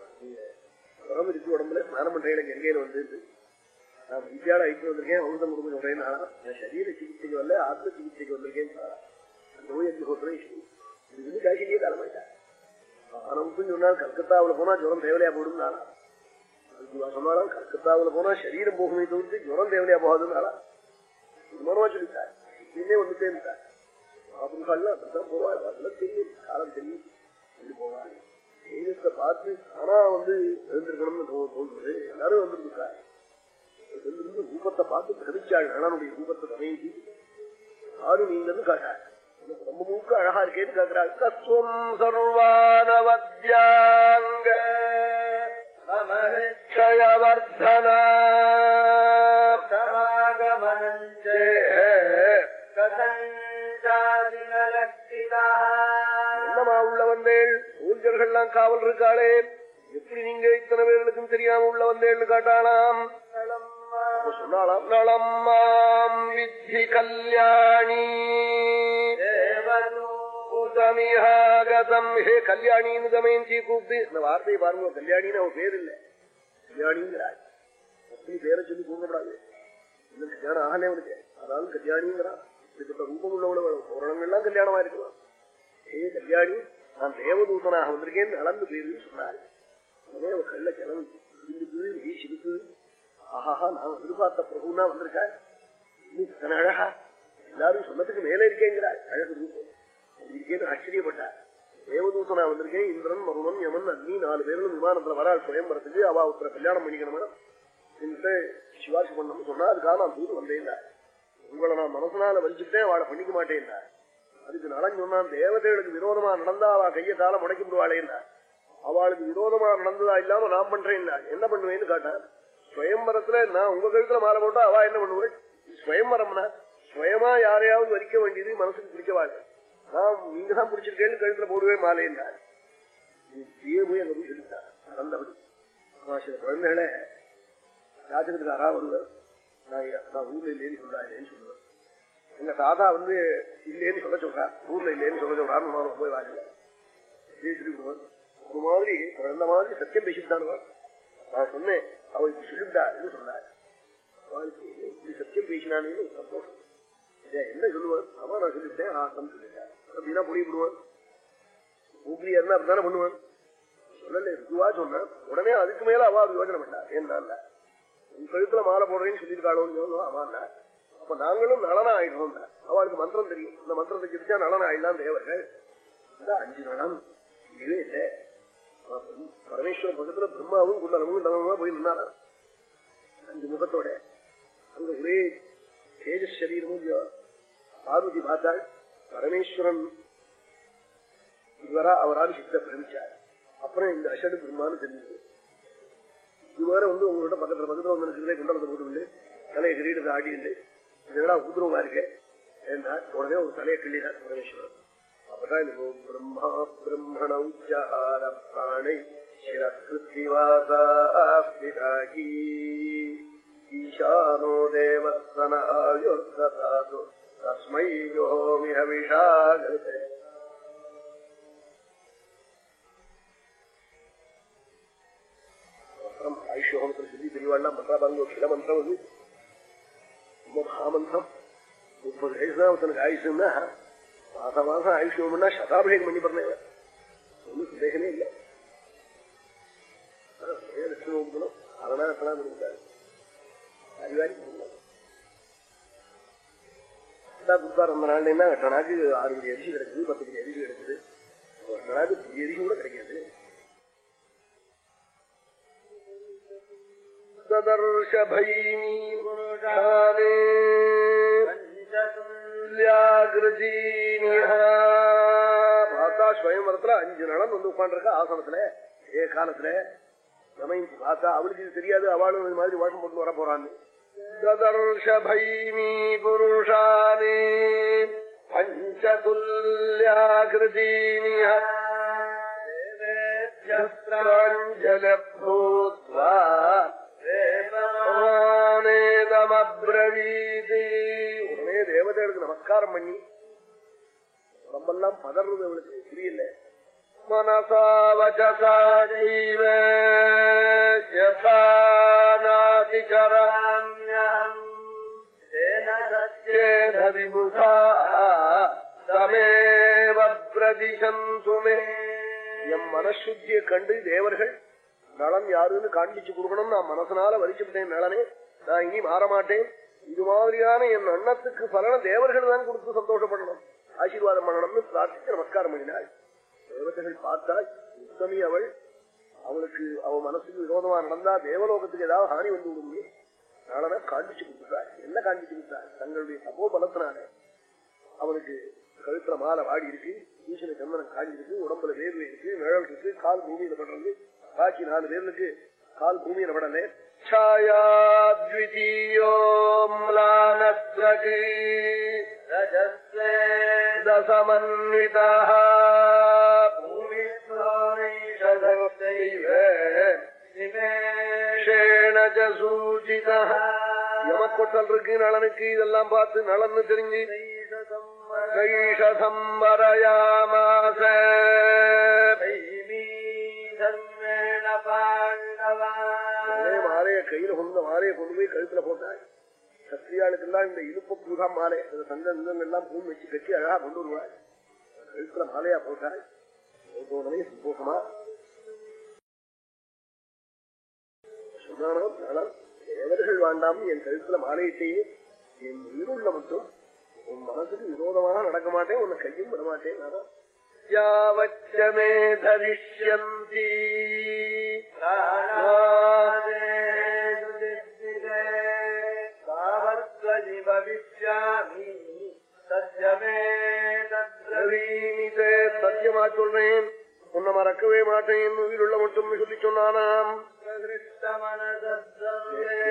உடம்பு இருக்கு உடம்புல ஸ்நானம் பண்றேன் எனக்கு எங்கேயில வந்து நான் வித்தியால ஐட்டு வந்திருக்கேன் அமிர்தம் கொடுக்க சொல்றேன் நான் சரீர சிகிச்சைக்கு வரல ஆத்ம சிகிச்சைக்கு வந்திருக்கேன் நோய் எப்படி சொல்றேன் இது வந்து காசிலேயே தலைமாயிட்டார் அவனுக்கும் சொன்னால் கல்கத்தாவில் போனா ஜுரம் தேவையா போடும் நானா சொன்னாலும் கல்கத்தாவுல போனா சரீரம் போகுமே தவிர்த்து ஜுரம் தேவையா போகாதுனால நாளா மனமா சொல்லிட்டார் இன்னே வந்துட்டே இருந்தார் மகாபுருஷாலாம் அப்படித்தான் போவாள் அதெல்லாம் தெரியும் காலம் தெரியும் சொல்லி போவாங்க தேஜஸை பார்த்து ஆனா வந்து எழுந்திருக்கணும்னு தோன்றுறது தோன்றுது எல்லாரும் வந்திருக்கா ரூபத்தை பார்த்து பிரமிச்சாள் கணனுடைய ரூபத்தை தமையி யாரும் நீங்கன்னு காட்டாள் ரொம்ப மூக்க அழகா இருக்கேன்னு கேட்கிறாள் கஸ்வம் சர்வானவத்யாங்க. சமாகமனஞ்சே கதஞ்சாதினலக்ஷிதா என்னமா உள்ள வந்தேள்? ஊஞ்சல்கள்லாம் காவல் இருக்காளே. எப்படி நீங்க இத்தனை பேர்களுக்கும் தெரியாம உள்ள வந்தேள்னு காட்டாளாம் சொன்னாலாம் நளம்மாம் வித்தி கல்யாணி. உதமிஹாகதம் ஹே கல்யாணின்னு தமயந்தி கூப்பிட்டு. இந்த வார்த்தையை பாருங்க கல்யாணின்னு அவன் பேர் இல்ல. கல்யாணிங்கிறாள் அப்படி பேரை சொல்லி கூப்பிடப்படாது இன்னும் கல்யாணம் ஆகலே உனக்கு அதாவது கல்யாணிங்கிறான் இப்படிப்பட்ட ரூபம் உள்ளவளவு தோரணங்கள்லாம் கல்யாணமா இருக்கலாம் ஹே கல்யாணி நான் தேவதூதனாக வந்திருக்கேன் நடந்து போயிருன்னு சொன்னாள். உடனே அவன் கல்ல கிளம்பி இருந்துக்குது வீசிருக்குது ஆஹாஹா நான் எதிர்பார்த்த பிரபுனா வந்திருக்காள். நீ இத்தனை அழகா எல்லாரும் சொன்னதுக்கு மேல இருக்கேங்கிறாள். அழகு ரூபம். இருக்கேன்னு ஆச்சரியப்பட்டார் தேவதூதனா வந்திருக்கேன் இந்திரன் மருணன் யமன் அக்னி நாலு பேரும் விமானத்துல வராள் சுயம்பரத்துக்கு அவா ஒருத்தர கல்யாணம் பண்ணிக்கணும் சிவாசி பண்ணம் சொன்னா அதுக்காக நான் தூது வந்தேன் உங்களை நான் மனசனால வலிச்சுட்டேன் அவளை பண்ணிக்க மாட்டேன் அதுக்கு நலன் சொன்னான் தேவதைகளுக்கு விரோதமா நடந்தா அவ கைய கால முடக்கி விடுவாளேன்னா அவளுக்கு விரோதமா நடந்ததா இல்லாம நான் பண்றேன் என்ன பண்ணுவேன்னு கேட்டான் ஸ்வயம்பரத்துல நான் உங்க கழுத்துல மாலை போட்டா அவ என்ன பண்ணுவேன் ஸ்வயம்பரம்னா ஸ்வயமா யாரையாவது வரிக்க வேண்டியது மனசுக்கு பிடிக்கவாங்க நான் நீங்க தான் பிடிச்சிருக்கேன்னு கழுத்துல போடுவேன் மாலைன்னார் இப்படியே போய் அங்க போய் சொல்லிட்டார் நடந்தபடி சில குழந்தைகளை ராஜகத்துக்கு அரா வருவார். நான் நான் ஊர்ல இல்லேன்னு சொல்றாருன்னு சொல்லுவேன் எங்க தாத்தா வந்து இல்லேன்னு சொல்ல சொல்றா. ஊர்ல இல்லேன்னு சொல்ல சொல்றாருன்னு நான் போய் வாங்க ஒரு மாதிரி குழந்த மாதிரி சத்தியம் பேசிட்டானுவா நான் சொன்னேன் அவள் இப்படி சொல்லிட்டாருன்னு சொன்னார். அவளுக்கு இப்படி சத்தியம் பேசினானு சந்தோஷம். என்ன சொல்லுவார்? அவன் நான் சொல்லிட்டேன் ஆசம் சொல்லிட்டேன் அப்படின்னா புரியுடுவான் ஊப்பி என்ன அப்படித்தானே பண்ணுவான். சொல்லல இதுவா சொன்னேன். உடனே அதுக்கு மேல அவ அது யோஜனை பண்ணா. என்ன உன் கழுத்துல மாலை போடுறேன்னு சொல்லியிருக்காளோன்னு ஆமாண்ணா அப்ப நாங்களும் நலனா ஆயிடுறோம் அவளுக்கு மந்திரம் தெரியும். இந்த மந்திரத்தை கிட்டா நலனா ஆயிடலாம் தேவர்கள். அஞ்சு நலம் இதுவே இல்லை. பரமேஸ்வர பக்கத்துல பிரம்மாவும் குண்டலமும் தமமா போய் நின்னாரா அஞ்சு முகத்தோட. அங்க ஒரே தேஜஸ் சரீரமும் பார்வதி பார்த்தாள். பரமேஸ்வரன் இதுவரை அவரால் சித்த பிரமிச்சார். அப்புறம் இந்த அஷடு பிரம்மான்னு தெரிஞ்சது. இதுவரை வந்து உங்களோட பக்கத்துல பக்கத்துல வந்து இருக்கிறதே குண்டலத்தை போட்டு தலையை கிரீடத்தை ஆடிண்டு இதெல்லாம் உதிரமா இருக்க? என்றார் உடனே ஒரு தலையை கிள்ளினார் பரமேஸ்வரன். அப்பதான் இது பிரம்மா பிரம்மண உச்சார பிராணை ஈசானோ தேவஸ்தன ஆயுர்தாது தஸ்மை யோமிஹ விஷாகதே மந்திரம் ஆயுஷ்யோகத்தில் சொல்லி தெளிவாள்லாம் மந்திரா பாருங்க ஒரு சில மந்திரம் அது ரொம்ப மகாமந்திரம் முப்பது வயசு தான் ஒருத்தனுக்கு ஆயுஷுன்னா மாசம் மாசம் ஆயுஷ்யம்னா சதாபிஷேகம் பண்ணி பண்ணேன் ஒன்றும் சந்தேகமே இல்லை லட்சணம் கொடுக்கணும் அதெல்லாம் எத்தனை கொடுத்தாரு அறிவாரி அந்த நாள் என்ன எட்டு நாளுக்கு ஆறு மணி அரிசி கிடைக்குது. பத்து மணி அரிசி கிடைக்குது. ஒரு நாளுக்கு அரிசி கூட கிடைக்காது ஸ்வயம்பரத்துல அஞ்சு நலன் வந்து உட்காந்துருக்க ஆசனத்துல ஏ காலத்துல சமயம் பார்த்தா அவளுக்கு இது தெரியாது அவளும் இது மாதிரி வேஷம் போட்டு வர போறான்னு. ததர்ஷ பைமீ புருஷானே பஞ்சதுல்யாகிருதீனிய ஜலபூத்வா உடனே தேவதைகளுக்கு நமஸ்காரம் பண்ணி உடம்பெல்லாம் பதறது அவளுக்கு புரியல மனசா வச்சசா தெய்வ யசாநாதிகராம்யம் தேன சத்யேன விபுஷா தமேவ பிரதிசந்து மே. மனசுத்தியை கண்டு தேவர்கள் நலன் யாருன்னு காண்பிச்சு கொடுக்கணும். நான் மனசனால வலிச்சுட்டேன் நலனே. நான் இனி மாறமாட்டேன். இது மாதிரியான என் அண்ணத்துக்கு பலனை தேவர்கள் தான் கொடுத்து சந்தோஷப்படணும். ஆசீர்வாதம் பண்ணணும்னு பிரார்த்திச்சு நமஸ்காரம் பண்ணினாள் தேவதைகள் பார்த்தா உத்தமி அவள். அவளுக்கு அவ மனசுக்கு விரோதமா நடந்தா தேவலோகத்துக்கு ஏதாவது ஹானி வந்து விடுமே. நாளனா காண்பிச்சு கொடுத்தாள் என்ன காண்பிச்சு கொடுத்தாள் தங்களுடைய சமோ பலத்தினால. அவனுக்கு கழுத்துல மாலை வாடி இருக்கு ஈசன சந்தனம் காடி இருக்கு உடம்புல வேர்வை இருக்கு நிழல் இருக்கு கால் பூமியில படுறது. பாக்கி நாலு பேர்களுக்கு கால் பூமியில படலை. छायाद्वितीयोम्लानस्रगी रजस्वे दशमन्वितः भूमिश्रोणैषधस्यैव ஷேண च सूचितः யமக்கொட்டல் இருக்கு நளனுக்கு இதெல்லாம் பார்த்து நளன்னு தெரிஞ்சு கைஷசம்பரயாமாச धर्मेण पाण्डवा உடனே மாலைய கையில கொண்டு மாலையை கொண்டு போய் கழுத்துல போட்டாள் சத்திரியாளுக்கெல்லாம் இந்த இழுப்பு பூதான் மாலை. அந்த சங்க நிலங்கள்லாம் பூ வச்சு கட்டி அழகா கொண்டு வருவாள். கழுத்துல மாலையா போட்டாள் போட்ட உடனே சந்தோஷமா. சொன்னானோ நலம் தேவர்கள் வேண்டாம் என் கழுத்துல மாலையிட்டேயே என் உயிருள்ள மட்டும் உன் மனசுக்கு விரோதமாக நடக்க மாட்டேன் உன்னை கையும் விட மாட்டேன். நானும் யாவச்சமே தரிஷ்யந்தி மறக்கவே மாட்டேன் உயிருள்ள மட்டும் சொல்லி சொன்னானாம்.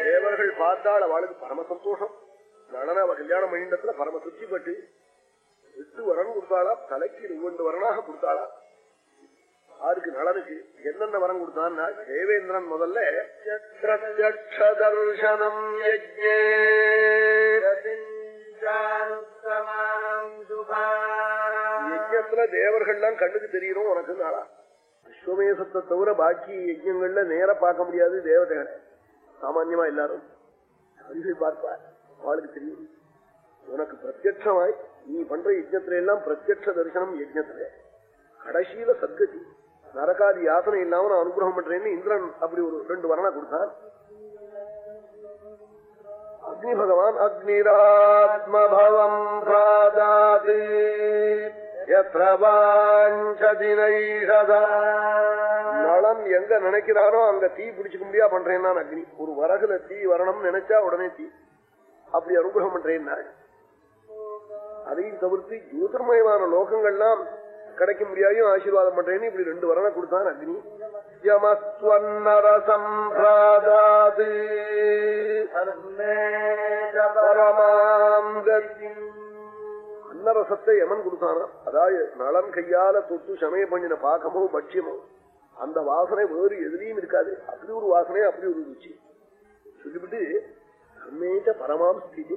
தேவர்கள் பார்த்தால் அவளுக்கு பரம சந்தோஷம். நடன அவ கல்யாணம் பண்ணிடத்துல பரம திருப்திப்பட்டு எட்டு வரம் கொடுத்தாளா? தலைக்கு ரெண்டு வரனாக கொடுத்தாளா? ஆருக்கு நலனுக்கு என்னென்ன வரம் கொடுத்தான்னா தேவேந்திரன் முதல்ல தர்சனம் யஜ்ஞே. யஜ்ஞத்துல தேவர்கள்லாம் கண்ணுக்கு தெரியணும் உனக்கு நாளா விஸ்வமேசத்தை தவிர பாக்கி யஜ்யங்கள்ல நேர பார்க்க முடியாது தேவதைகளை. சாமான்யமா எல்லாரும் அதிகள் பார்ப்பார். அவளுக்கு தெரியும். உனக்கு பிரத்யட்சமாய் நீ பண்ற யஜ்யத்துல எல்லாம் பிரத்யட்ச தரிசனம் யஜ்யத்துல. கடைசியில சத்கதி நரகாதி யாசனை இல்லாம நான் அனுகிரகம் பண்றேன்னு இந்திரன் அப்படி ஒரு ரெண்டு வரணா கொடுத்தான். அக்னி பகவான் அக்னிராத்மபவம் பிராதாதே. நளன் எங்க நினைக்கிறாரோ அங்க தீ பிடிச்சுக்க முடியா பண்றேன் நான் அக்னி. ஒரு வரகுல தீ வரணும்னு நினைச்சா உடனே தீ. அப்படி அனுகிரகம் பண்றேன் நான். அதையும் தவிர்த்து ஜோதிர்மயமான லோகங்கள்லாம் கிடைக்க முடியாதையும் ஆசீர்வாதம் பண்றேன்னு இப்படி ரெண்டு வரணை கொடுத்தான் அக்னி. யமஸ்வன்னரசம் பிராதாது பரமாம் கதிம். அன்னரசத்தை எமன் கொடுத்தானா? அதாவது நலம் கையால தொட்டு சமய பண்ணின பாக்கமோ பட்சியமோ அந்த வாசனை வேறு எதுலையும் இருக்காது. அப்படி ஒரு வாசனை அப்படி ஒரு ருச்சி. சொல்லிவிட்டு தர்மேட்ட பரமாம் ஸ்திதி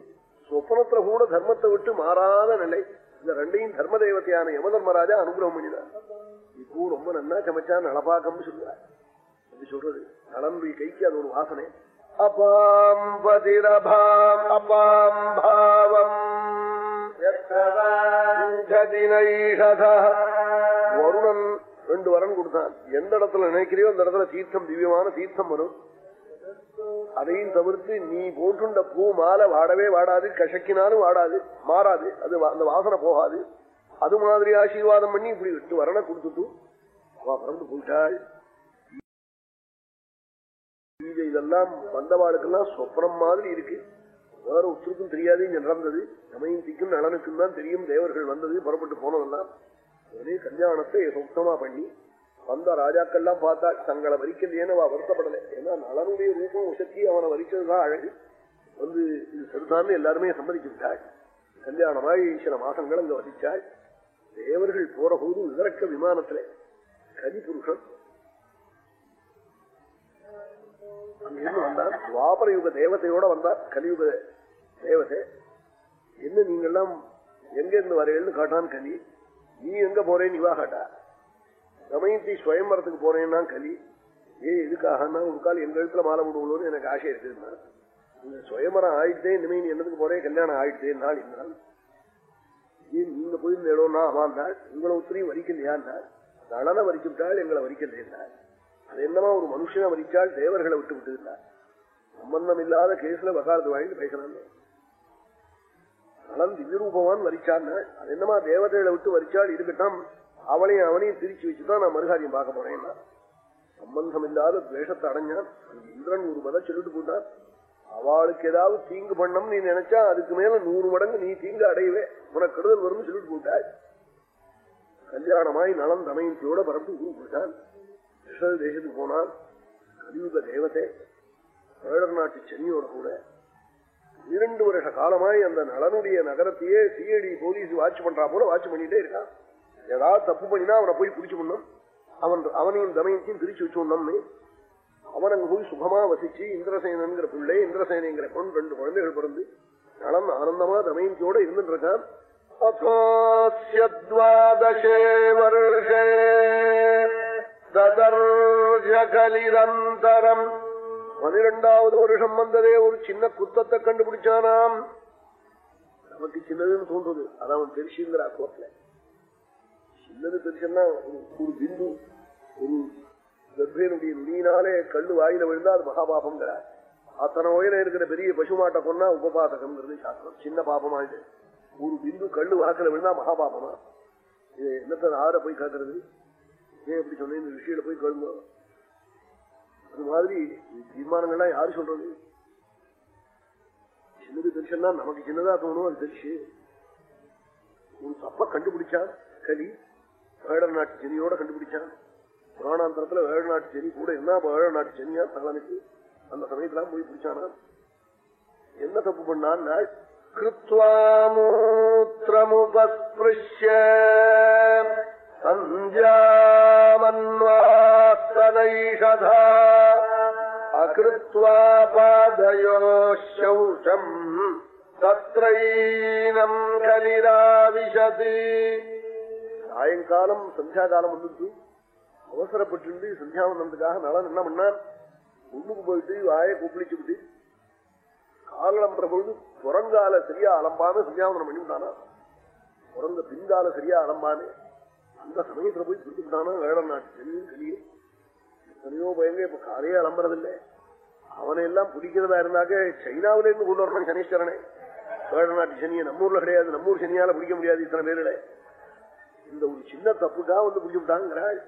சொப்பனத்துல கூட தர்மத்தை விட்டு மாறாத நிலை. இந்த ரெண்டையும் தர்ம தேவதையான யம தர்மராஜா அனுகிரகம் பண்ணினார். இப்போ ரொம்ப நன்னா சமைச்சா நலபாக்கம்னு சொல்லுவார். அப்படி சொல்றது. நலம்பி கைக்கு அது ஒரு வாசனை. அபாம் பதிரபாம் அபாம் பாவம். வருணன் ரெண்டு வரன் கொடுத்தான். எந்த இடத்துல நினைக்கிறியோ அந்த இடத்துல தீர்த்தம் திவ்யமான தீர்த்தம் வரும். அதையும் தவிர்த்து நீ போட்டுண்ட பூ மாலை வாடவே வாடாது கசக்கினாலும் வாடாது மாறாது. அது வா- அந்த வாசனை போகாது. அது மாதிரி ஆசீர்வாதம் பண்ணி இப்படி விட்டு வரனை கொடுத்துட்டு அவ பறந்து போயிட்டாள். இதெல்லாம் வந்தவாளுக்கெல்லாம் சொப்னம் மாதிரி இருக்கு. வேற உத்தருக்கும் தெரியாது இங்க நடந்தது. தமயந்திக்கும் நலனுக்கும் தான் தெரியும். தேவர்கள் வந்தது புறப்பட்டு போனதெல்லாம். ஒரே கல்யாணத்தை சுத்தமா பண்ணி வந்த ராஜாக்கள்லாம் பார்த்தா தங்களை வரிக்கலையேன்னு அவ வருத்தப்படலை. ஏன்னா நலனுடைய ரூபம் உசத்தி அவனை வரிச்சதுதான் அழகு. வந்து இது சரிதான்னு எல்லாருமே சம்மதிச்சு விட்டாள் கல்யாணமாய் சில மாசங்கள் அங்க வசிச்சாள். தேவர்கள் போற போது விதரக்க விமானத்துல கலிபுருஷன் அங்கிருந்து வந்தார். துவாபர யுக தேவதையோட வந்தார். கலியுக தேவதை. என்ன நீங்கெல்லாம் எங்க இருந்து வரையல்னு காட்டான் கலி. நீ எங்க போறேன்னு இவா காட்டா. தமயந்தி ஸ்வயம்பரத்துக்கு போறேன்னா கலி. ஏ எதுக்காகனா ஒரு கால் எங்க எழுத்துல மாலை விடுவோம்னு எனக்கு ஆசை இருக்குன்னா நீங்க சுயமரம் ஆயிட்டே இனிமே நீ என்னதுக்கு போறே? கல்யாணம் ஆயிட்டே நாள் இருந்தால் ஏன் நீங்க போயிருந்த இடம்னா ஆமாண்டாள் உங்களை ஒத்திரையும் வரிக்கலையாண்டாள் நளனை வரிச்சு எங்களை வரிக்கலையாண்டாள் அது என்னமா ஒரு மனுஷனை வரிச்சால் தேவர்களை விட்டு விட்டு சம்பந்தம் இல்லாத கேஸ்ல வகாரத்து வாங்கிட்டு பேசுறாங்க. நலன் திவ்யரூபவான் வரிச்சான்னு அது என்னமா தேவதைகளை விட்டு வரிச்சால் இருக்கட்டும் அவளையும் அவனையும் பிரிச்சு வச்சுதான் நான் மறுகாரியம் பார்க்க போறேன்னா சம்பந்தம் இல்லாத துவேஷத்தை அடைஞ்சான் இந்திரன் ஒரு மத சொல்லிட்டு போட்டான் அவளுக்கு ஏதாவது தீங்கு பண்ணம் நீ நினைச்சா அதுக்கு மேல நூறு மடங்கு நீ தீங்கு அடையவே உனக்கு கெடுதல் வரும்னு சொல்லிட்டு போட்டாள் கல்யாணமாய் நலம் தமையத்தியோட பரப்பு ஊர் போட்டான். கிருஷ்ண தேசத்துக்கு போனான் கலியுக தேவத்தை வேடர் நாட்டு சென்னியோட கூட இரண்டு வருஷ காலமாய் அந்த நலனுடைய நகரத்தையே சிஐடி போலீஸ் வாட்ச் பண்றா போல வாட்ச் பண்ணிட்டே இருக்கான். ஏதாவது தப்பு பண்ணினா அவனை போய் பிடிச்சு பண்ணும் அவன் அவனையும் தமயத்தையும் பிரிச்சு வச்சோம்னு அவன் அங்க போய் சுகமா வசிச்சு இந்திரசேனங்கிற பிள்ளை இந்திரசேனைங்கிற பொண்ணு ரெண்டு குழந்தைகள் பிறந்து நலன் ஆனந்தமா தமயந்தியோட இருந்துட்டு இருக்கான். அத்தோஸ்யத்வாதசே வருஷே. ததர்ஜகலிரந்தரம் பனிரெண்டாவது வருஷம் வந்ததே ஒரு சின்ன குத்தத்தை கண்டுபிடிச்சானாம். நமக்கு சின்னதுன்னு தோன்றது. அதான் அவன் பெருசுங்கிற கோட்ல சின்னது பெருசுன்னா ஒரு- பிந்து ஒரு கர்ப்பனுடைய நுனியினாலே கல்லு வாயில விழுந்தா அது மகாபாபம்ங்கிறார். அத்தனை உயரம் இருக்கிற பெரிய பசுமாட்டை கொன்னா உபபாதகம்ங்கிறது சாஸ்திரம். சின்ன பாபமாயிட்டு. ஒரு பிந்து கல்லு வாக்கில விழுந்தா மகாபாபமா? இது என்னத்த ஆற போய் கேட்கறது ஏன் எப்படி சொன்னேன் ரிஷியில விஷயத்துல போய் கேளுங்க. அது மாதிரி தீர்மானங்கள்லாம் யாரு சொல்றது? சின்னது பெருசுன்னா நமக்கு சின்னதா தோணும் அது தெரிச்சு ஒரு தப்ப கண்டுபிடிச்சான் கலி வேடர் நாட்டு செனியோட கண்டுபிடிச்சான் புராணாந்தரத்துல வேட நாட்டு செனி கூட என்ன வேட நாட்டு செனியா தலைமைக்கு அந்த சமயத்துல போய் பிடிச்சானா? என்ன தப்பு பண்ணான்? கிருத்வாமூத்திரமுபஸ்பிருஷ்ய. சஞ்சாமன்வாஸ்ததைஷதா அகிருத்வா பாதயோ சௌஷம் தத்ரைனம் கலிராவிஷதி சாயங்காலம் சந்தியாகாலம் வந்துச்சு அவசரப்பட்டு சந்தியாவந்தத்துக்காக நலன் என்ன பண்ணார் உள்ளுக்கு போயிட்டு வாயை கூப்பிளிச்சு விட்டு காலம்புற பொழுது புறங்கால சரியா அலம்பான சந்தியாவந்தனம் பண்ணிவிட்டானா பிறந்த பின்கால சரியா அலம்பானே அந்த சமயத்துல போய் பிடிச்சுட்டானா வேடம் நாட்டு சென்னையும் கலியும் எத்தனையோ பயங்க இப்ப காலையே அலம்புறதில்லை. அவனை எல்லாம் பிடிக்கிறதா இருந்தாக்க சைனாவில இருந்து கொண்டு வரணும் சனீஸ்வரனே. வேட நாட்டு சனியை நம்மூர்ல கிடையாது நம்மூர் சனியால பிடிக்க முடியாது இத்தனை பேருல இந்த ஒரு சின்ன தப்புக்கா வந்து பிடிச்சு விட்டாங்கிறாள்